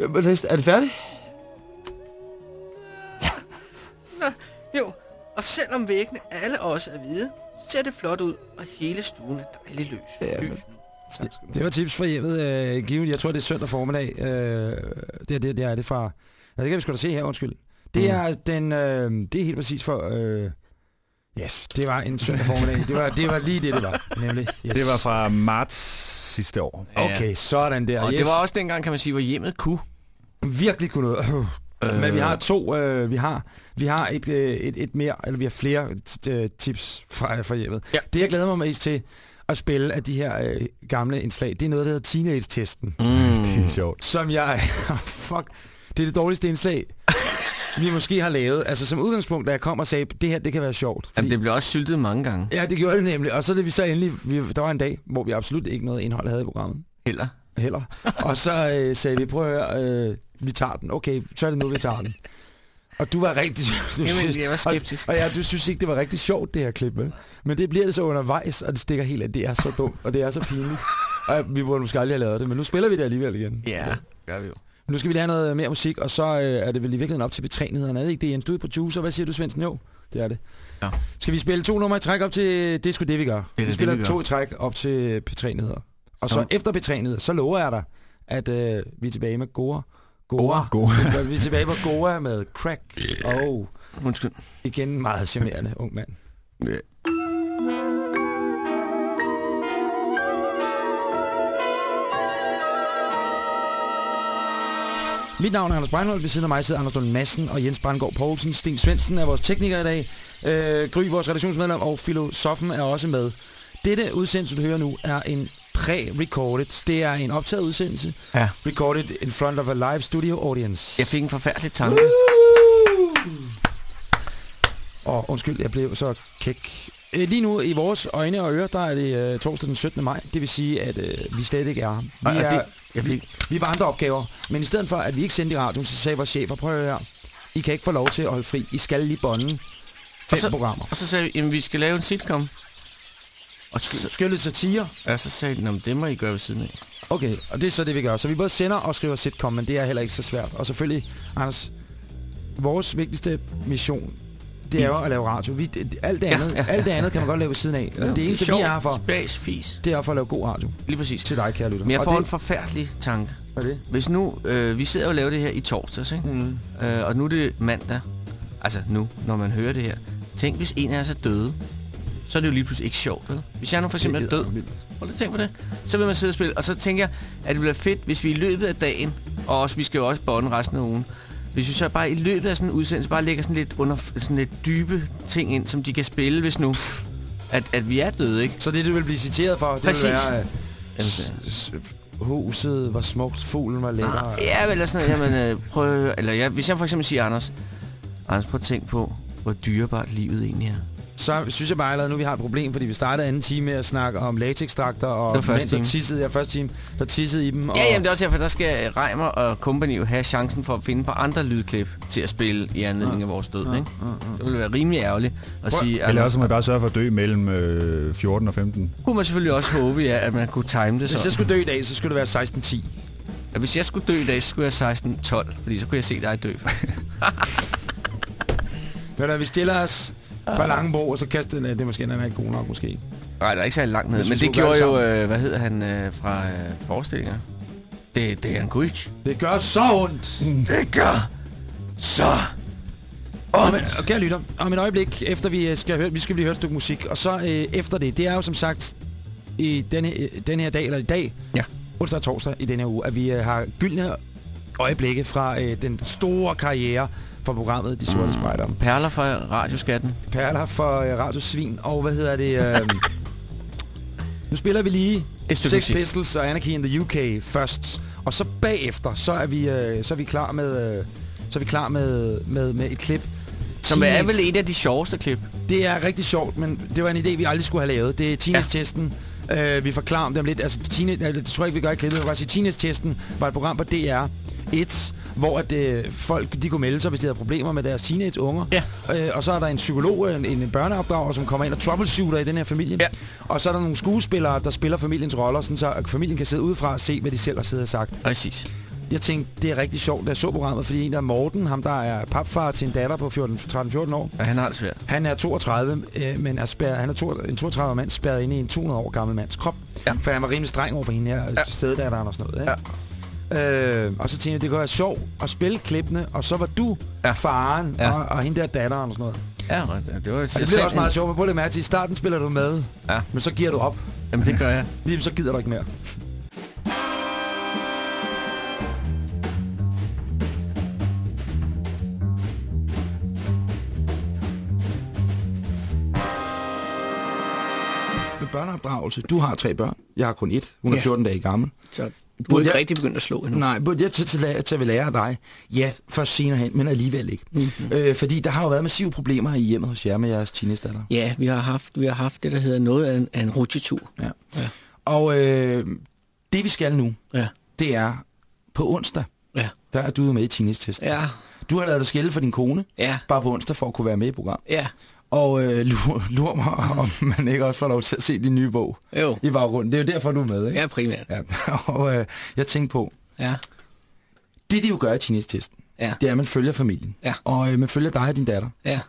Jamen, er det færdigt? Jo, og selvom væggene alle også er hvide, ser det flot ud, og hele stuen er dejlig løs. Ja, men-. Det var tips fra hjemmet. Øh, givet. Jeg tror, det er søndag formiddag. Øh, det, er- det, det er det fra... Ja, det kan vi sgu da se her, undskyld. Det Mm. er den... Øh, det er helt præcis for... Øh, yes, det var en søndag formiddag. det, var, det var lige det, det var. Nemlig. Yes. Det var fra marts sidste år. Okay, sådan der. Og yes. det var også dengang, kan man sige, hvor hjemmet kunne. virkelig kunne noget. Øh. Men vi har to, øh, vi har, vi har et, øh, et, et mere, eller vi har flere øh, tips fra, fra hjemmet. Ja. Det jeg glæder mig mest til at spille af de her øh, gamle indslag, det er noget, der hedder Teenage-testen. Mm. Det er sjovt. Som jeg, fuck, det er det dårligste indslag, vi måske har lavet. Altså som udgangspunkt, da jeg kom og sagde, det her, det kan være sjovt. Jamen, det blev også syltet mange gange. Ja, det gjorde det nemlig. Og så det vi så endelig, vi, der var en dag, hvor vi absolut ikke noget indhold havde i programmet. Heller. Heller. Og så øh, sagde vi, prøv at høre, øh, vi tager den. Okay, så er det nu, vi tager den. Og du var rigtig... Du Jamen, jeg var skeptisk. Og, og ja, du synes ikke, det var rigtig sjovt, det her klip, vel? Men det bliver det så undervejs, og det stikker helt af. Det er så dumt, og det er så pinligt. Og vi burde måske aldrig have lavet det, men nu spiller vi det alligevel igen. Ja, gør vi jo. Nu skal vi have noget mere musik, og så øh, er det vel i virkeligheden op til betrænighederne. Er det ikke det, Jens? Du er producer. Hvad siger du, Svendsen? Jo, det er det. Ja. Skal vi spille to numre i træk op til... Det er sgu det, vi gør. det, vi spiller vi gør. to i træk op til betræenigheder. Og så, Så- efter betræenigheder, så lover jeg dig, at øh, vi er tilbage med Goa. Goa. Goa. vi er tilbage på Goa med Crack. Og Undskyld. igen meget charmerende ung mand. Mit navn er Anders Breinholt. Ved siden af mig sidder Anders Lund Madsen og Jens Brandgaard Poulsen. Sten Svendsen er vores tekniker i dag. Øh, Gry, vores redaktionsmedlem, og filosofen er også med. Dette udsendelse, du hører nu, er en pre-recorded. Det er en optaget udsendelse. Ja. Recorded in front of a live studio audience. Jeg fik en forfærdelig tanke. Og undskyld, jeg blev så kæk. Øh, Lige nu i vores øjne og ører, der er det øh, torsdag den 17. maj. Det vil sige, at øh, vi slet ikke er her. Vi Og- og er, det- jeg fik- vi, vi på andre opgaver. Men i stedet for, at vi ikke sendte i radioen, så sagde vores chefer, prøv at høre her. I kan ikke få lov til at holde fri. I skal lige bonde fem Og så- programmer. Og så sagde vi, jamen vi skal lave en sitcom. Og så, Skal lidt satire? ja, så sagde de, "Nå, men det må I gøre ved siden af. Okay, og det er så det, vi gør. Så vi både sender og skriver sitcom, men det er heller ikke så svært. Og selvfølgelig, Anders, vores vigtigste mission, det er jo at lave radio. Vi, det, alt, det Ja, andet, ja, alt det andet kan man godt lave ved siden af. Men det eneste, vi Sjov, er her for, Spas, fis. det er for at lave god radio. Lige præcis. Til dig, kære lytter. Men jeg Og får det, en forfærdelig tanke. Hvad er det? Hvis nu, øh, vi sidder og laver det her i torsdags, ikke? Mm. Øh, og nu er det mandag. Altså nu, når man hører det her. Tænk, hvis en af os er døde. Så er det jo lige pludselig ikke sjovt, vel? Hvis jeg nu for eksempel er død, prøv lige at tænke på det. Så vil man sidde og spille. Og så tænker jeg, at det ville være fedt, hvis vi i løbet af dagen, og også, vi skal jo også bonde resten af ugen, hvis vi så bare i løbet af sådan en udsendelse, bare lægger sådan lidt, under, sådan lidt dybe ting ind, som de kan spille, hvis nu, at, at vi er døde, ikke? Så det, du vil blive citeret for, det Præcis. vil være... øh, Huset var smukt, fuglen var lækker. Ah, ja, eller sådan noget. Jamen, øh, prøv. Eller ja, hvis jeg for eksempel siger, Anders, Anders, prøv at tænke på, hvor dyrebart livet egentlig er. Så synes jeg bare allerede nu, vi har et problem, fordi vi startede anden time med at snakke om latexdragter, og Det var første mænd, der tissede, ja, første time, der tissede i dem. Og, Ja, jamen, det er også derfor, der skal Reimer og company jo have chancen for at finde på andre lydklip til at spille i anledning af vores død, ikke? Det ville være rimelig ærgerligt at sige, Eller også må man bare sørge for at dø mellem øh, 14 og 15. kunne man selvfølgelig også håbe, ja, at man kunne time det Hvis jeg så. skulle dø i dag, så skulle det være 16.10. at hvis jeg skulle dø i dag, så skulle jeg 16-12, fordi så kunne jeg se dig dø faktisk. Ved du, vi stiller os på Langebro, og så kaster den, det er måske, den er ikke god nok, måske. Nej, der er ikke særlig langt ned. Men det gjorde jo, øh, hvad hedder han øh, fra øh, forestillinger? Det, det er en Guic. Det gør så ondt. Det gør så Om et, og kære lytter, om et øjeblik, efter vi øh, skal høre, vi skal lige høre et stykke musik, og så øh, efter det, det er jo som sagt i denne, øh, den her dag, eller i dag, Ja. onsdag og torsdag i denne her uge, at vi øh, har gyldne øjeblikke fra øh, den store karriere for programmet De Sorte mm. Spejdere. perler fra radioskatten. Perler for øh, Radio Svin, og hvad hedder det? Øh, nu spiller vi lige Sex. Pistols og Anarchy in the UK først, og så bagefter, så er vi, øh, så er vi klar med, øh, så er vi klar med, med, med et klip. Som er Teenage- vel et af de sjoveste klip. det er rigtig sjovt, men det var en idé, vi aldrig skulle have lavet. Det er teenage-testen. Ja. Øh, vi forklarer om dem lidt. Altså, teenage, det tror jeg ikke, vi gør i klippet. Jeg vil bare sige, teenage-testen var et program på DR1, hvor at, øh, folk de kunne melde sig, hvis de havde problemer med deres teenage-unger. Ja. Øh, og så er der en psykolog, en, en børneopdrager, som kommer ind og troubleshooter i den her familie. Ja. Og så er der nogle skuespillere, der spiller familiens roller, sådan så familien kan sidde udefra og se, hvad de selv har siddet og sagt. Præcis. Jeg tænkte, det er rigtig sjovt, da jeg så programmet, fordi en af Morten, ham der er papfar til en datter på 13-14 år, Og han har det svært. han er 32, øh, men er spærret, han er to, en 32 mand spærret inde i en 200 år gammel mands krop. Ja. For han var rimelig streng over for hende her, ja. steddatteren og sådan noget. Ja. Øh, og så tænkte jeg, det kunne være sjovt at spille klippene, og så var du ja. Faren Ja. og, og hende der datteren og sådan noget. Ja, det var Og det bliver også meget sjovt, men prøv lige at mærke til, i starten spiller du med, Ja. men så giver du op. Jamen, det gør jeg. Lige så gider du ikke mere. Med børneopdragelse. Du har tre børn. Jeg har kun et. Hun er Ja. 14 dage gammel. Så du er ikke jeg- rigtig begyndt at slå endnu. Nej, burde jeg til, til, til, at lære af dig? Ja, først senere hen, men alligevel ikke. Mm-hmm. Øh, fordi der har jo været massive problemer i hjemmet hos jer med jeres teenage-datter. Ja, vi har haft, vi har haft det, der hedder noget af en, af en rutsjetur. Ja. Ja. Og øh, det vi skal nu, Ja. det er på onsdag, Ja. der er du med i teenage-testen. Ja. Du har lavet dig skille for din kone, Ja. bare på onsdag for at kunne være med i program. Ja. Og øh, lur, lur mig, om man ikke også får lov til at se din nye bog Jo. i baggrunden. Det er jo derfor, du er med, ikke? Ja, primært. Ja. Og øh, jeg tænkte på, Ja. det de jo gør i teenage-testen, Ja. det er, at man følger familien. Ja. Og øh, man følger dig og din datter. Ja.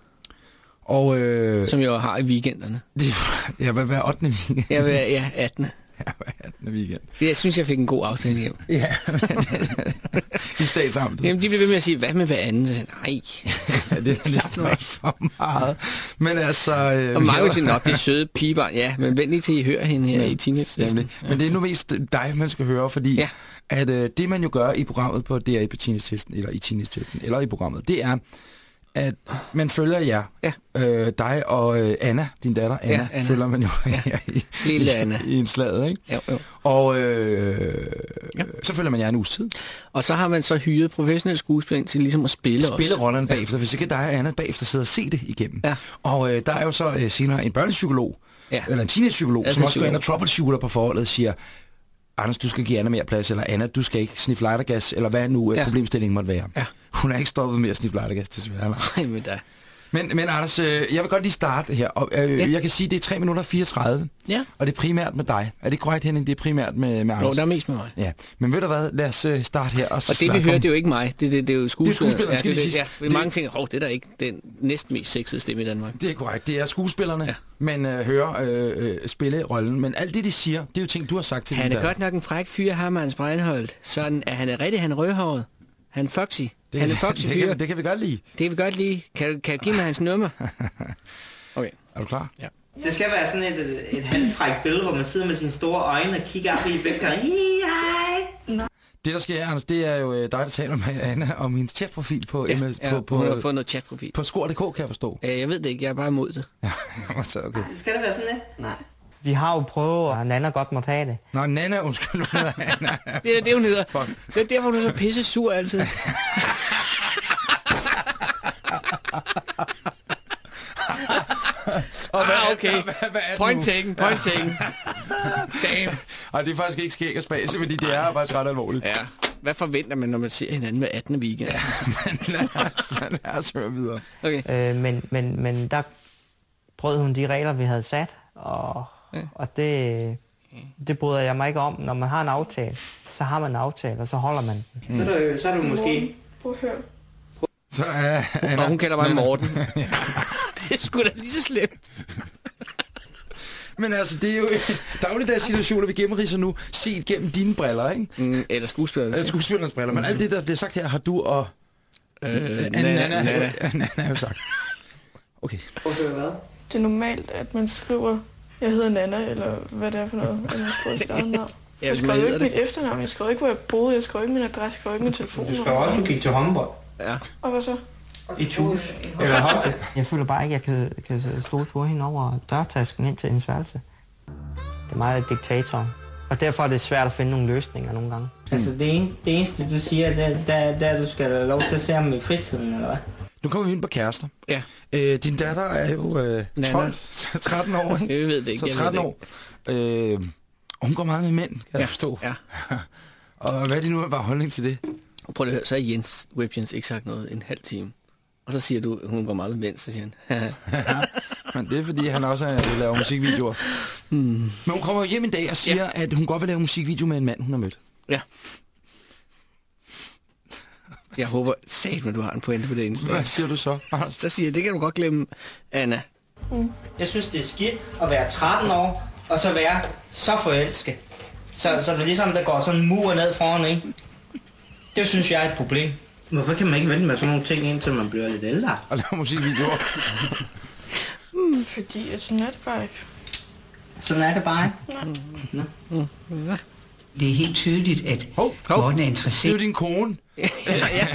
Og øh, Som jeg jo har i weekenderne. det, ja, hvad hver 8. weekend? Jeg vil, ja, 18. Ja, hver 18. weekend. Jeg synes, jeg fik en god aftale hjem. Ja, i statsamtet. Jamen, de blev ved med at sige, hvad med hver anden? Så, sagde, nej. det er næsten også for meget. Men altså... Øh, Og mange har- vil sige, nok det er søde pigebarn. Ja, men vent lige til, I hører hende her Ja, i teenage Nemlig. Men det er nu mest dig, man skal høre, fordi ja. Ja. at øh, det, man jo gør i programmet på DR på Teenage-testen, eller i Teenage-testen, eller i programmet, det er, at man følger jer. Ja. Øh, dig og øh, Anna, din datter, Anna, Ja, Anna. følger man jo ja. i, Lille i, Anna. i en slaget, ikke? Jo, jo. Og øh, ja. Ja. så følger man jer en uges tid. Og så har man så hyret professionelle skuespillere til ligesom at spille, Spille også. rollerne bagefter, hvis ikke dig og Anna bagefter sidder og se det igennem. Ja. Og øh, der er jo så øh, senere en børnepsykolog, Ja. eller en teenage-psykolog, Ja, som også går ind og troubleshooter på forholdet og siger, Anders, du skal give Anna mere plads, eller Anna, du skal ikke sniffe lightergas, eller hvad nu ja. Ja. problemstillingen måtte være. Ja. Hun er ikke stoppet med at sniffe lightergas, desværre. Nej, men da. Men, men Anders, øh, jeg vil godt lige starte her. Og, øh, ja. Jeg kan sige, det er 3 minutter og 34, Ja. og det er primært med dig. Er det korrekt, Henning? Det er primært med, med Jo, Anders? der er mest med mig. Ja, men ved du hvad, lad os øh, starte her. Og, så Og det vi hører, om- det er jo ikke mig. Det, det, det er jo skuespilleren. skuespilleren, skal ja, vi det, sige. Ja, Det- mange ting, hov, det er da ikke den næsten mest sexede stemme i Danmark. Det er korrekt. Det er skuespillerne, ja. Men øh, hører øh, øh, spille rollen. Men alt det, de siger, det er jo ting, du har sagt til Han er godt nok en fræk fyr, Hermans Breinholt. Sådan er han er rigtig, han er rødhåret. Han er foxy. Det, han er foxy det, fyr. kan, det kan vi godt lide. Det kan vi godt lide. Kan, du- kan du give mig hans nummer? Okay. Er du klar? Ja. Det skal være sådan et, et halvfrækt billede, hvor man sidder med sine store øjne og kigger op i. Hej! Det, der sker, Anders, det er jo øh, dig, der taler med Anna om min chatprofil på, Ja, MS, ja, på, på, hun har fået noget chatprofil. på skor.dk, kan jeg forstå. Ja, jeg ved det ikke, jeg er bare imod det. Ja, okay. Skal det være sådan et? Nej. Vi har jo prøvet, og Nana godt må have det. Nå, Nana, undskyld. Anna. Det er det, hun hedder. Fuck. Det er der, hvor du er så pisse sur altid. Og hvad, Ah, okay. Hvad, hvad, er Point taken, point taken. Damn. Ej, det er faktisk ikke skæg og spas, fordi det er faktisk ret alvorligt. Ja. Hvad forventer man, når man ser hinanden med 18. weekend? Ja. Men lad os, lad os høre videre. Okay. Øh, men, men, men der brød hun de regler, vi havde sat, og, Ja. og det, Det bryder jeg mig ikke om. Når man har en aftale, så har man en aftale, og så holder man den. Så, er der, så er du måske... Prøv at høre. Så er Og hun kalder mig Morten. det er sgu da lige så slemt. Men altså, det er jo dagligdags situationer, vi gennemriser nu, set gennem dine briller, ikke? Mm, eller skuespilleren. Altså skuespillernes briller. Men alt det, der bliver sagt her, har du og... Øh, Anna, Anna, Anna, Anna, har jo sagt. Okay. Prøv at høre hvad? Det er normalt, at man skriver, jeg hedder Nana, eller hvad det er for noget, at man skriver sit eget navn. Ja, Jeg man skriver jo hedder ikke det. mit efternavn, jeg skriver ikke, hvor jeg boede, jeg skriver ikke min adresse, jeg skriver ikke min telefon. Du skal også, du gik til håndbold. Ja. Og hvad så? I tus. Eller hoppe. Jeg føler bare ikke, at jeg kan, kan stole på hende over dørtasken ind til hendes værelse. Det er meget diktator. Og derfor er det svært at finde nogle løsninger nogle gange. Altså det eneste, det eneste du siger, det, det, det er, at du skal have lov til at se ham i fritiden, eller hvad? Nu kommer vi ind på kærester. Ja. Øh, din datter er jo øh, Nana. 12, 13 år, ikke? Jeg ved det ikke. Så jeg ved 13 det år. Øh, og hun går meget med mænd, kan jeg Ja, forstå. ja. Og hvad er det nu bare holdning til det? ikke. Prøv at høre, så er Jens Webjens ikke sagt noget en halv time. Og så siger du, at hun går meget med mænd, så siger han, Men det er fordi, han også er, laver musikvideoer. hmm. Men hun kommer hjem en dag og siger, ja. at hun godt vil lave musikvideo med en mand, hun har mødt. Ja. Jeg håber sat, du har en pointe på det indslag. Hvad siger du så? Så siger jeg, det kan du godt glemme, Anna. Jeg synes, det er skidt at være 13 år, og så være så forelsket. Så, så det er ligesom, der går sådan en mur ned foran, ikke? Det synes jeg er et problem. Hvorfor kan man ikke vente med sådan nogle ting, indtil man bliver lidt ældre? Og lave musikvideoer. Hmm, fordi at sådan er det bare ikke. Sådan er det bare, ikke? Det er helt tydeligt, at Hov, Morten er det er interesseret. jo din kone. ja, ja.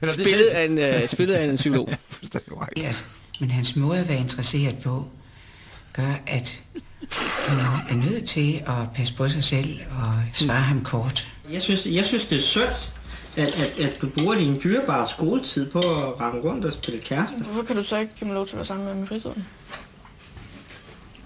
Eller det Spillet af en, uh, spillet af en psykolog. fuldstændig right. Ja, men hans måde at være interesseret på, gør, at hun er nødt til at passe på sig selv og svare ham kort. Jeg synes, jeg synes det er sødt, at, at, at du bruger din dyrebare skoletid på at rende rundt og spille kærester. Hvorfor kan du så ikke give mig lov til at være sammen med ham i fritiden?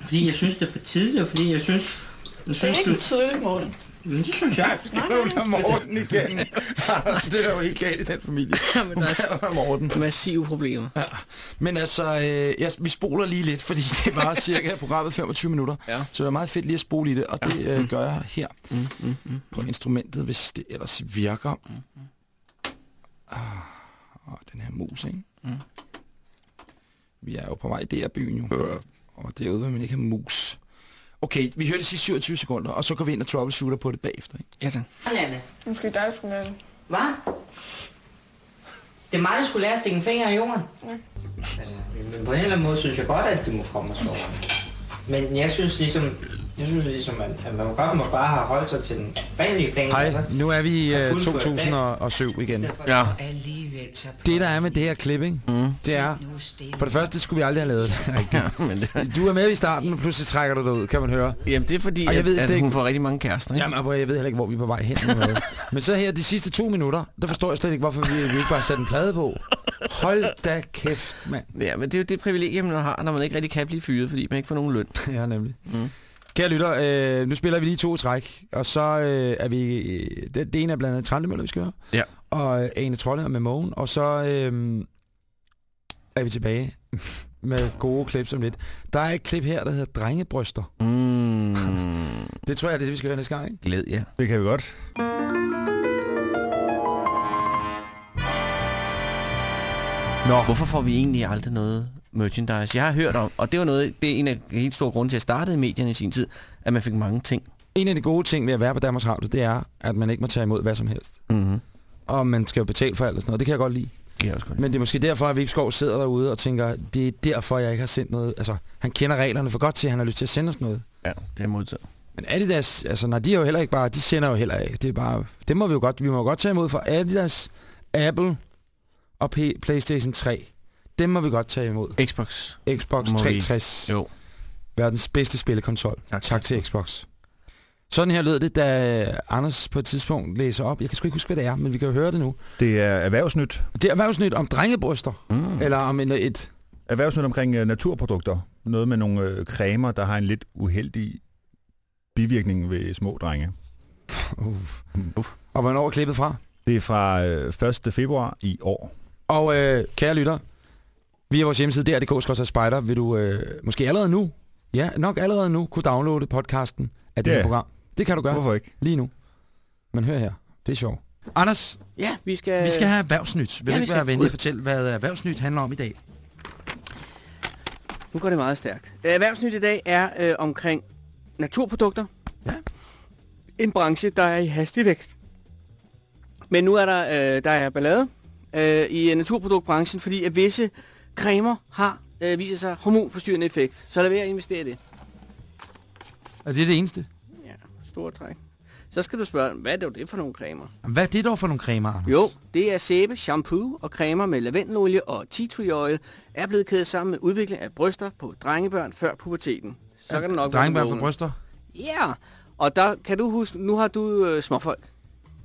Fordi jeg synes, det er for tidligt, og fordi jeg synes... Jeg Det er synes, ikke du... tidligt, Morten. Men det synes jeg. Nu er Morten igen. altså, det er jo helt galt i den familie. men der er Morten. massive problemer. Men altså, øh, jeg, vi spoler lige lidt, fordi det er bare cirka programmet 25 minutter. Ja. Så det er meget fedt lige at spole i det, og det øh, gør jeg her Mm, mm, mm. på instrumentet, hvis det ellers virker. Ah, og den her mus, ikke? Mm. Vi er jo på vej i DR-byen jo. Og derude vil man ikke have mus. Okay, vi hører de sidste 27 sekunder, og så går vi ind og troubleshooter på det bagefter. Ikke? Ja, tak. Anna, Måske dig, der skulle lære det. hvad? Det er mig, der skulle lære at stikke en finger i jorden. Altså, men på en eller anden måde synes jeg godt, at du må komme og slå Men jeg synes ligesom, jeg synes ligesom, at, at man godt må bare have holdt sig til den oprindelige penge. Hej, altså. nu er vi i øh, fuldført 2007 igen. Ja. Det, der er med det her klip, ikke? Mm. det er... For det første skulle vi aldrig have lavet det. ja men det, Du er med i starten, og pludselig trækker du dig ud, kan man høre. jamen, det er fordi, Og jeg at, ved at, ikke- hun får rigtig mange kærester. Ikke? Jamen, jeg ved heller ikke, hvor vi er på vej hen. Men så her, de sidste to minutter, der forstår jeg slet ikke, hvorfor vi, vi ikke bare sætter en plade på. Hold da kæft, mand. Ja, men det er jo det privilegium, man har, når man ikke rigtig kan blive fyret, fordi man ikke får nogen løn. Ja, nemlig. Mm. Kære lytter, øh, nu spiller vi lige to træk, og så øh, er vi... Øh, det, det ene er blandt andet Trandemøller, vi skal høre. Ja. Og øh, Ane Trolle med Mogen, og så øh, er vi tilbage med gode klip som lidt. Der er et klip her, der hedder Drengebryster. Mm. Det tror jeg, det er det, vi skal høre næste gang, ikke? Glæd jer. Det kan vi godt. Nå. Hvorfor får vi egentlig aldrig noget merchandise? Jeg har hørt om, og det var noget, det er en af de helt store grunde til, at jeg startede i medierne i sin tid, at man fik mange ting. En af de gode ting ved at være på Danmarks Radio, det er, at man ikke må tage imod hvad som helst. Mm-hmm. Og man skal jo betale for alt og sådan noget. Det kan jeg godt lide. Det også godt. Men det er måske derfor, at Vipskov sidder derude og tænker, det er derfor, jeg ikke har sendt noget. Altså, han kender reglerne for godt til, at han har lyst til at sende os noget. Ja, det er modtaget. Men Adidas, altså, nej, de er jo heller ikke bare, de sender jo heller ikke. Det er bare, det må vi jo godt, vi må jo godt tage imod for Adidas, Apple og P- PlayStation 3. Dem må vi godt tage imod. Xbox. Xbox Må vi- 360. Jo. Verdens bedste spillekonsol. Tak, tak til Xbox. Sådan her lød det, da Anders på et tidspunkt læser op. Jeg kan sgu ikke huske, hvad det er, men vi kan jo høre det nu. Det er erhvervsnyt. Det er erhvervsnyt om drengebryster. Mm. Eller om en, et... Erhvervsnyt omkring uh, naturprodukter. Noget med nogle uh, cremer, der har en lidt uheldig bivirkning ved små drenge. Uf. Uf. Og hvornår er klippet fra? Det er fra uh, 1. februar i år. Og øh, kære lytter, via vores hjemmeside dr.dk spider vil du øh, måske allerede nu, ja nok allerede nu, kunne downloade podcasten af det Ja. her program. Det kan du gøre Hvorfor ikke? lige nu. Men hør her, det er sjovt. Anders, Ja, vi skal... Vi skal have erhvervsnyt. Vil Ja, du ikke skal. være venlig at fortælle, hvad erhvervsnyt handler om i dag? Nu går det meget stærkt. Erhvervsnyt i dag er øh, omkring naturprodukter. Ja. En branche, der er i hastig vækst. Men nu er der, øh, der er ballade øh, i naturproduktbranchen, fordi at visse cremer har øh, viser sig hormonforstyrrende effekt. Så lad være at investere i det. Er det det eneste? Ja, store træk. Så skal du spørge, hvad er det, det for nogle cremer? Jamen, Hvad er det dog for nogle cremer, Anders? Jo, det er sæbe, shampoo og cremer med lavendelolie og tea tree oil er blevet kædet sammen med udvikling af bryster på drengebørn før puberteten. Så kan det nok være Drengebørn for bryster? Ja, og der kan du huske, nu har du øh, småfolk.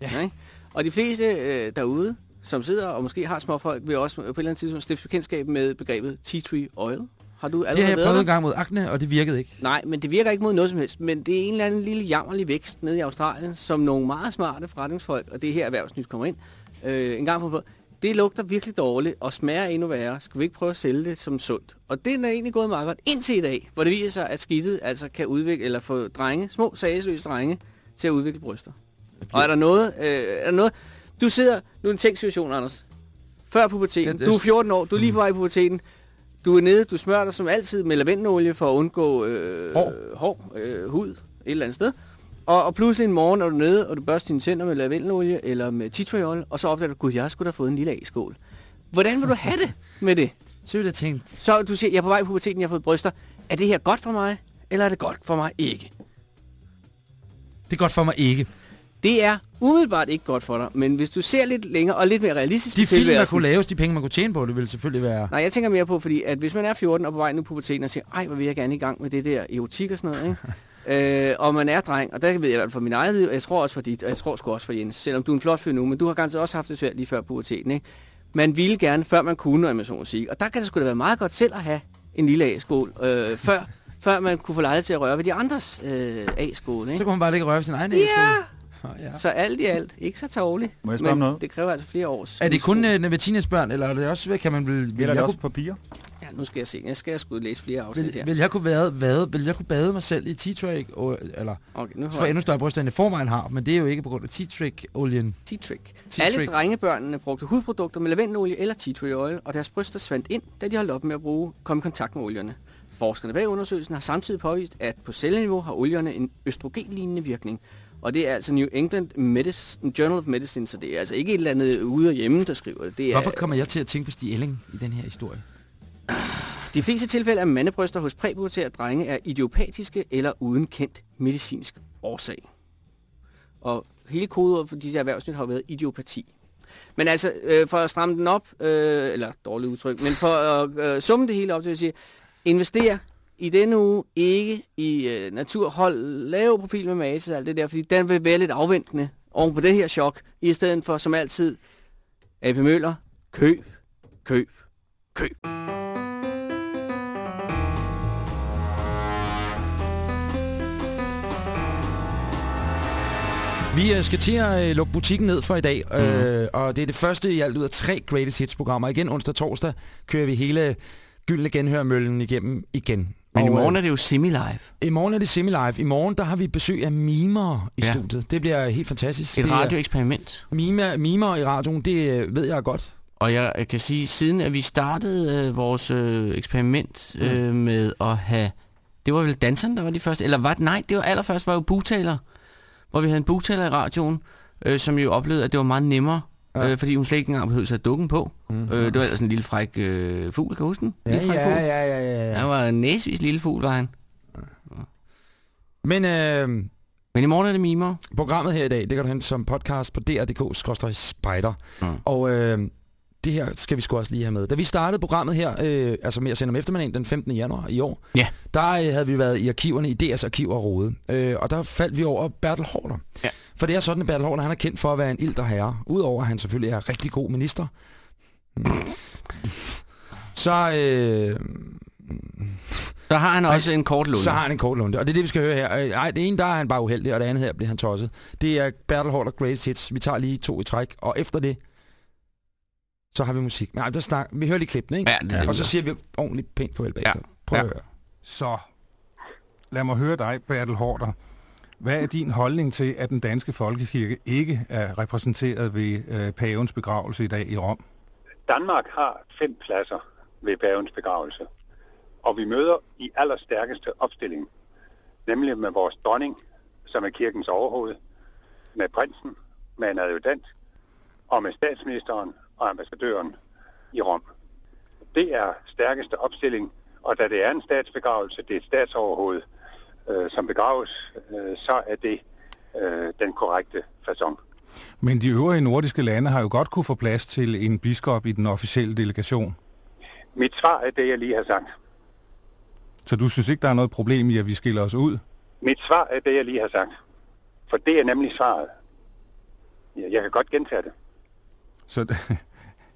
Ja. Ikke? Og de fleste øh, derude, som sidder og måske har småfolk, vil også på et eller andet tidspunkt stifte bekendtskab med begrebet tea tree oil. Har du allerede Det har jeg prøvet en gang mod akne, og det virkede ikke. Nej, men det virker ikke mod noget som helst. Men det er en eller anden lille jammerlig vækst nede i Australien, som nogle meget smarte forretningsfolk, og det er her erhvervsnyt kommer ind, øh, en gang på. Det lugter virkelig dårligt og smager endnu værre. Skal vi ikke prøve at sælge det som sundt? Og det er egentlig gået meget godt indtil i dag, hvor det viser sig, at skidtet altså kan udvikle, eller få drenge, små sagesløse drenge, til at udvikle bryster. Og er der noget, øh, er der noget, du sidder, nu er en tænkt situation, Anders. Før puberteten, Ja, du er 14 år, du er lige på vej i puberteten, du er nede, du smører dig som altid med lavendenolie for at undgå øh, Hår. hår øh, hud et eller andet sted. Og, og pludselig en morgen er du nede, og du børster dine tænder med lavendenolie eller med tea tree oil, og så opdager du, gud, jeg sgu da fået en lille A-skål. Hvordan vil du have det med det? Så vil jeg tænke, Så du siger, jeg er på vej i puberteten, jeg har fået bryster. Er det her godt for mig, eller er det godt for mig ikke? det er godt for mig ikke. Det er umiddelbart ikke godt for dig, men hvis du ser lidt længere og lidt mere realistisk De film, der kunne laves, de penge, man kunne tjene på, det ville selvfølgelig være... Nej, jeg tænker mere på, fordi at hvis man er 14 og på vej nu på puberteten og siger, ej, hvor vil jeg gerne i gang med det der erotik og sådan noget, ikke? øh, og man er dreng, og der ved jeg i hvert fald for min eget liv, og jeg tror også for dit, og jeg tror sgu også for Jens, selvom du er en flot fyr nu, men du har ganske også haft det svært lige før puberteten, ikke? Man ville gerne, før man kunne, når man så må sige. Og der kan det sgu da være meget godt selv at have en lille A-skål, øh, før, før man kunne få lejlighed til at røre ved de andres øh, A-skål, ikke? Så kunne man bare og røre ved sin egen Ja! ægskål. Ja. Så alt i alt, ikke så tårligt. Må jeg spørge om men noget? det kræver altså flere års. Er det kun misbrug. øh, ved teenagebørn, eller er det også, kan man vil, vil, Gælder det også kunne, på piger? Ja, nu skal jeg se. Jeg skal sgu læse flere afsnit vil, her. vil, jeg kunne bade, bade, vil jeg kunne bade mig selv i tea trick eller Okay, nu for endnu større bryster, end jeg forvejen har, men det er jo ikke på grund af tea trick olien tea trick. Tea Alle drengebørnene brugte hudprodukter med lavendenolie eller tea tree oil, og deres bryster svandt ind, da de holdt op med at bruge, komme i kontakt med olierne. Forskerne bag undersøgelsen har samtidig påvist, at på celleniveau har olierne en østrogenlignende virkning. Og det er altså New England Medicine, Journal of Medicine, så det er altså ikke et eller andet ude og hjemme, der skriver det. det er, Hvorfor kommer jeg til at tænke på Stig Elling i den her historie? De fleste tilfælde af mandebryster hos præpubertære drenge er idiopatiske eller uden kendt medicinsk årsag. Og hele kodeordet for disse erhvervsnyt har jo været idiopati. Men altså, øh, for at stramme den op, øh, eller dårligt udtryk, men for at øh, summe det hele op, det vil sige, investere i denne uge ikke i øh, natur. Hold lav profil med mages og alt det der, fordi den vil være lidt afventende oven på det her chok, i stedet for som altid, AP Møller, køb, køb, køb. Vi øh, skal til at øh, lukke butikken ned for i dag, øh, og det er det første i alt ud af tre Greatest Hits-programmer. Igen onsdag og torsdag kører vi hele Gyldne Genhørmøllen igennem igen. Men i Og, øh, morgen er det jo semi-live. I morgen er det semi-live. I morgen der har vi besøg af mimer i Ja. studiet. Det bliver helt fantastisk. Et er- radioeksperiment. Mimer, mimer i radioen, det øh, ved jeg godt. Og jeg kan sige, siden at vi startede øh, vores øh, eksperiment øh, med at have... Det var vel danserne, der var de første? Eller var det? Nej, det var allerførst var jo bugtaler. Hvor vi havde en bugtaler i radioen, øh, som jo oplevede, at det var meget nemmere. Ja. Øh, fordi hun slet ikke engang behøvede at dukken på. Mm. Mm. Øh, det var ellers en lille fræk øh, fugl, kan du huske den? Ja, Lille fræk ja, fugl. ja, ja, ja, ja. Han var en næsvis lille fugl, var han. Men øh, Men i morgen er det mimer. programmet her i dag, det kan du hente som podcast på dr.dk-spider. Mm. Og øh, det her skal vi sgu også lige have med. Da vi startede programmet her, øh, altså med at sende om eftermiddagen den 15. januar i år, Ja. der øh, havde vi været i arkiverne, i DR's arkiver og rode. Øh, og der faldt vi over Bertel Hårder. Ja. For det er sådan, at Bertel Hårder han er kendt for at være en ilter herre. Udover at han selvfølgelig er rigtig god minister. Mm. Så, øh, Så har han også en kort lunde. så har han en kort lunde. Og det er det, vi skal høre her. Øh, Ej, det ene, der er han bare uheldig, og det andet her bliver han tosset. Det er Bertel Hårder Greatest Hits. Vi tager lige to i træk, og efter det, så har vi musik. Nej, der snak, vi hører lige klippene, ikke? Ja, det det, og så siger vi ordentligt pænt farvel bagefter. Ja. Prøv Ja. at høre. Så lad mig høre dig, Bertel Hårder. Hvad er din holdning til, at den danske folkekirke ikke er repræsenteret ved øh, pavens begravelse i dag i Rom? Danmark har fem pladser ved pavens begravelse, og vi møder i allerstærkeste opstilling, nemlig med vores dronning, som er kirkens overhoved, med prinsen, med en adjutant, og med statsministeren og ambassadøren i Rom. Det er stærkeste opstilling, og da det er en statsbegravelse, det er et statsoverhoved, øh, som begraves, øh, så er det øh, den korrekte façon. Men de øvrige nordiske lande har jo godt kunne få plads til en biskop i den officielle delegation. Mit svar er det, jeg lige har sagt. Så du synes ikke, der er noget problem i, at vi skiller os ud? Mit svar er det, jeg lige har sagt. For det er nemlig svaret. Jeg kan godt gentage det. Så,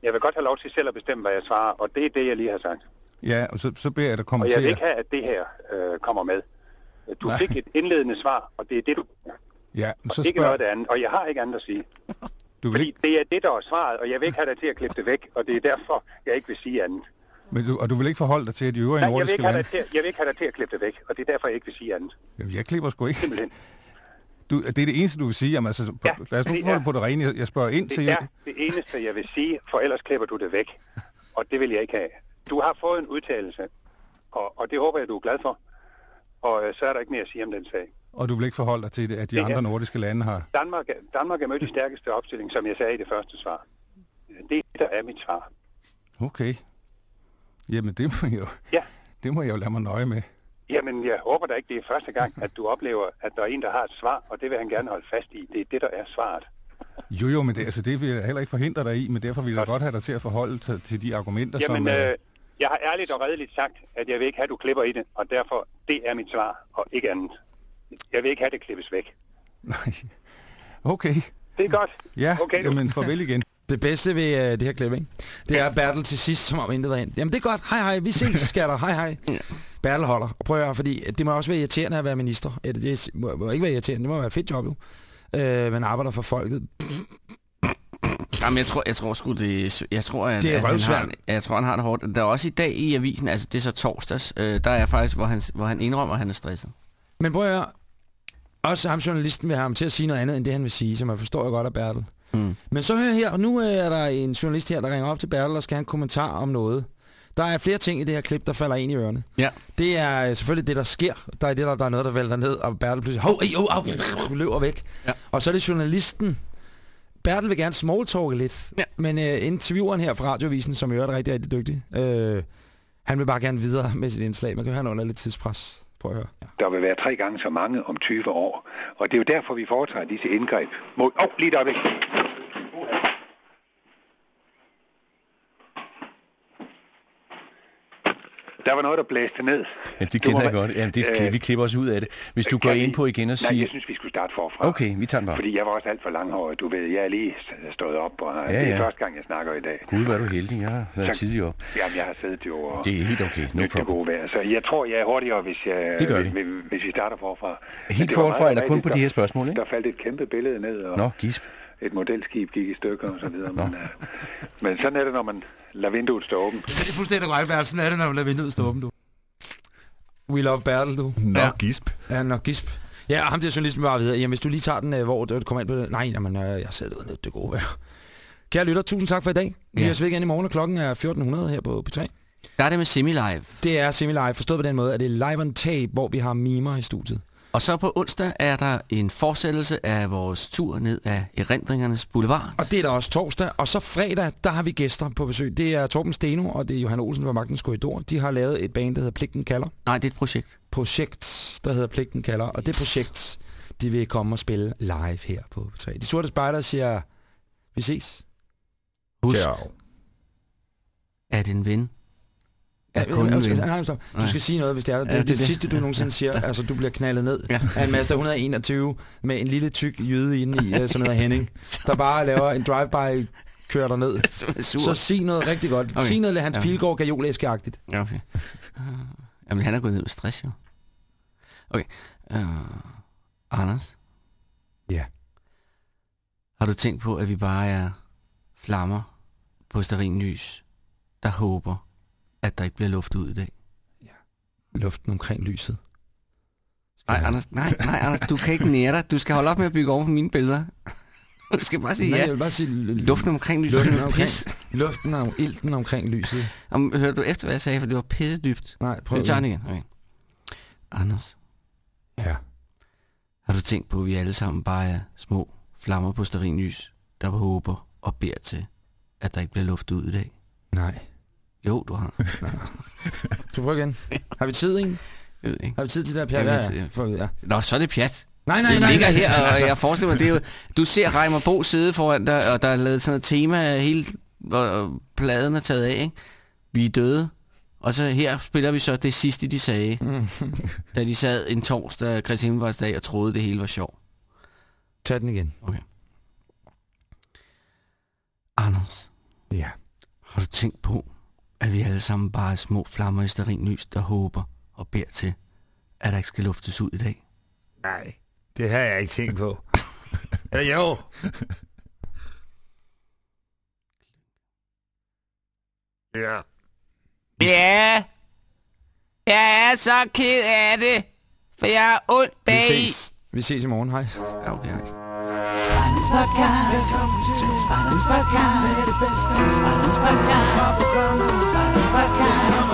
Jeg vil godt have lov til selv at bestemme, hvad jeg svarer, og det er det, jeg lige har sagt. ja, og så, så beder jeg dig Og kommentere. jeg vil ikke have, at det her øh, kommer med. Du Nej. fik et indledende svar, og det er det, du... Ja, Og så ikke spørg... noget andet, og jeg har ikke andet at sige. Du vil Fordi ikke... det er det, der er svaret, og jeg vil ikke have dig til at klippe det væk, og det er derfor, jeg ikke vil sige andet. Men du, og du vil ikke forholde dig til, at de øvrige Nej, jeg, vil nordiske ikke have lande... til, jeg vil ikke have dig til at klippe det væk, og det er derfor, jeg ikke vil sige andet. Jamen, jeg klipper sgu ikke. Simpelthen. Du, det er det eneste, du vil sige. Jamen, altså, ja, lad os nu det få det er- på det rene. Jeg- spørger ind til... Det er det eneste, jeg vil sige, for ellers klipper du det væk, og det vil jeg ikke have. Du har fået en udtalelse, og, og det håber jeg, du er glad for, og øh, så er der ikke mere at sige om den sag. Og du vil ikke forholde dig til, det, at de Det er- andre nordiske lande har... Danmark, er- Danmark er mødt i stærkeste opstilling, som jeg sagde i det første svar. Det er det, der er mit svar. Okay. Jamen, det må jeg jo... Ja. Det må jeg jo lade mig nøje med. Jamen, jeg håber da ikke, det er første gang, at du oplever, at der er en, der har et svar, og det vil han gerne holde fast i. Det er det, der er svaret. Jo, jo, men det, altså, det vil jeg heller ikke forhindre dig i, men derfor vil jeg godt have dig til at forholde dig til de argumenter, Jamen, som... øh, Øh, jeg har ærligt og redeligt sagt, at jeg vil ikke have, at du klipper i det, og derfor, det er mit svar, og ikke andet. Jeg vil ikke have, at det klippes væk. nej. Okay. Det er godt. Ja, Okay, du. jamen farvel igen. Det bedste ved uh, det her klip, ikke? det er Bertel til sidst, som om intet var ind. Jamen det er godt, hej hej, vi ses, skatter, hej hej. Bertel holder. Og prøv at høre, fordi det må også være irriterende at være minister. Det, det må, må ikke være irriterende, det må være et fedt job jo. Uh, man arbejder for folket. Jamen, jeg tror, jeg tror sgu, det er, jeg tror, at, Det er at han har, jeg tror, han har det hårdt. Der er også i dag i avisen, altså det er så torsdags, øh, der er faktisk, hvor han, hvor han indrømmer, at han er stresset. Men prøv at høre, også ham journalisten vil have ham til at sige noget andet, end det han vil sige, som jeg forstår jeg godt af Bertel. Mm. Men så hør her, og nu øh, er der en journalist her, der ringer op til Bertel og skal have en kommentar om noget. Der er flere ting i det her klip, der falder ind i ørerne. Ja. Det er øh, selvfølgelig det, der sker. Der er det, der, der er noget, der vælter ned, og Bertel pludselig hov, ej, oh, au, løber væk. Ja. Og så er det journalisten. Bertel vil gerne smalltalke lidt, Ja. men øh, intervieweren her fra Radiovisen, som i øvrigt er rigtig, rigtig dygtig, øh, han vil bare gerne videre med sit indslag. Man kan høre, han er under lidt tidspres. Prøv at høre. Ja. Der vil være tre gange så mange om 20 år, og det er jo derfor, vi foretager disse indgreb. Mod... Åh, oh, lige et Der var noget, der blæste ned. Ja, det kender jeg godt. Ja, det, Øh, vi klipper os ud af det. Hvis du går vi- ind på igen og Nej, siger... jeg synes, vi skulle starte forfra. Okay, vi tager den bare. Fordi jeg var også alt for langhåret. Du ved, jeg er lige stået op, og Ja, det er første gang, jeg snakker i dag. Gud, er du heldig. Jeg har været Så- tidlig op. Jamen, jeg har siddet jo og Det er helt okay. No problem. gode vejr. Så jeg tror, jeg er hurtigere, hvis, jeg, Det gør vi. hvis, hvis vi starter forfra. Helt var forfra, eller kun på de her spørgsmål, ikke? Der faldt et kæmpe billede ned, og Nå, gisp. et modelskib gik i stykker og så videre. Men, uh, men sådan er det, når man lader vinduet stå åbent. Det er fuldstændig korrekt, Bertel. Sådan er det, når man lader vinduet stå åbent, du. We love Bertel, du. Nå, Ja. gisp. Ja, nok gisp. Ja, og ham der journalisten bare videre. Jamen, hvis du lige tager den, øh, hvor du kommer ind på det. Nej, jamen, øh, jeg sad ud det gode vejr. Kære lytter, tusind tak for i dag. Vi Ja. ja. ved igen i morgen, og klokken er 1400 her på P3. Der er det med semi-live. Det er semi-live, forstået på den måde, at det er live on tape, hvor vi har mimer i studiet. Og så på onsdag er der en fortsættelse af vores tur ned af Erindringernes Boulevard. Og det er der også torsdag. Og så fredag, der har vi gæster på besøg. Det er Torben Steno, og det er Johan Olsen fra Magtens Korridor. De har lavet et band, der hedder Pligten Kalder. Nej, det er et projekt. Projekt, der hedder Pligten Kalder. Og det projekt, de vil komme og spille live her på P3. De sorte spejder siger, vi ses. Husk, Ciao. at en ven er Ja, en undskyld, nej, stop. Du skal sige noget, hvis det er det. Ja, Det, det det, sidste, du nogensinde siger. Altså, du bliver knaldet ned Ja, af en. Mazda 121 med en lille tyk jøde inde i, øh, som hedder Henning, der bare laver en drive-by, kører dig ned. Så sig noget rigtig godt. Okay. Sig noget Hans Ja. Pilgaard gajolæskeagtigt. Ja, okay. Uh, jamen, han er gået ned med stress, jo. Okay. Uh, Anders? Ja. Har du tænkt på, at vi bare er flammer på sterinlys, der håber, at der ikke bliver luft ud i dag? Luften omkring lyset Nej, Anders, nej, nej, Anders, du kan ikke nære dig. Du skal holde op med at bygge over på mine billeder. Du skal bare sige Nej, ja. jeg vil bare sige... Luften omkring lyset. Luften omkring, luften og ilten omkring lyset. Om, hørte du efter, hvad jeg sagde? For det var pisse dybt. Nej, prøv Vi tager den igen. Okay. Anders. Ja. Har du tænkt på, at vi alle sammen bare er små flammer på sterinlys, der håber og beder til, at der ikke bliver luftet ud i dag? Nej. Jo, du har. Så prøv igen. Har vi tid, ikke? Jeg ved ikke. Har vi tid til det her Ja, pjat? vi Ja, ja. ja. Ja. Nå, så er det pjat. Nej, nej, det nej, ligger nej. her, og Altså. jeg forestiller mig, det er jo, du ser Reimer Bo sidde foran dig, og der er lavet sådan et tema hele, og pladen er taget af, ikke? Vi er døde. Og så her spiller vi så det sidste, de sagde, Mm. da de sad en torsdag, Kristi Himmelfartsdag, og troede, det hele var sjov. Tag den igen. Okay. Anders. Ja. Har du tænkt på, at vi alle sammen bare er små flammer i sterinlys, der håber og beder til, at der ikke skal luftes ud i dag? Nej. Det har jeg ikke tænkt på. ja, jo. Ja. Ja, jeg er så ked af det, for jeg er ondt Vi bag. ses. Vi ses i morgen. Hej. Ja, okay, hej. Spartans Podcast. Velkommen til Podcast. Podcast. Podcast. Podcast. Podcast. out.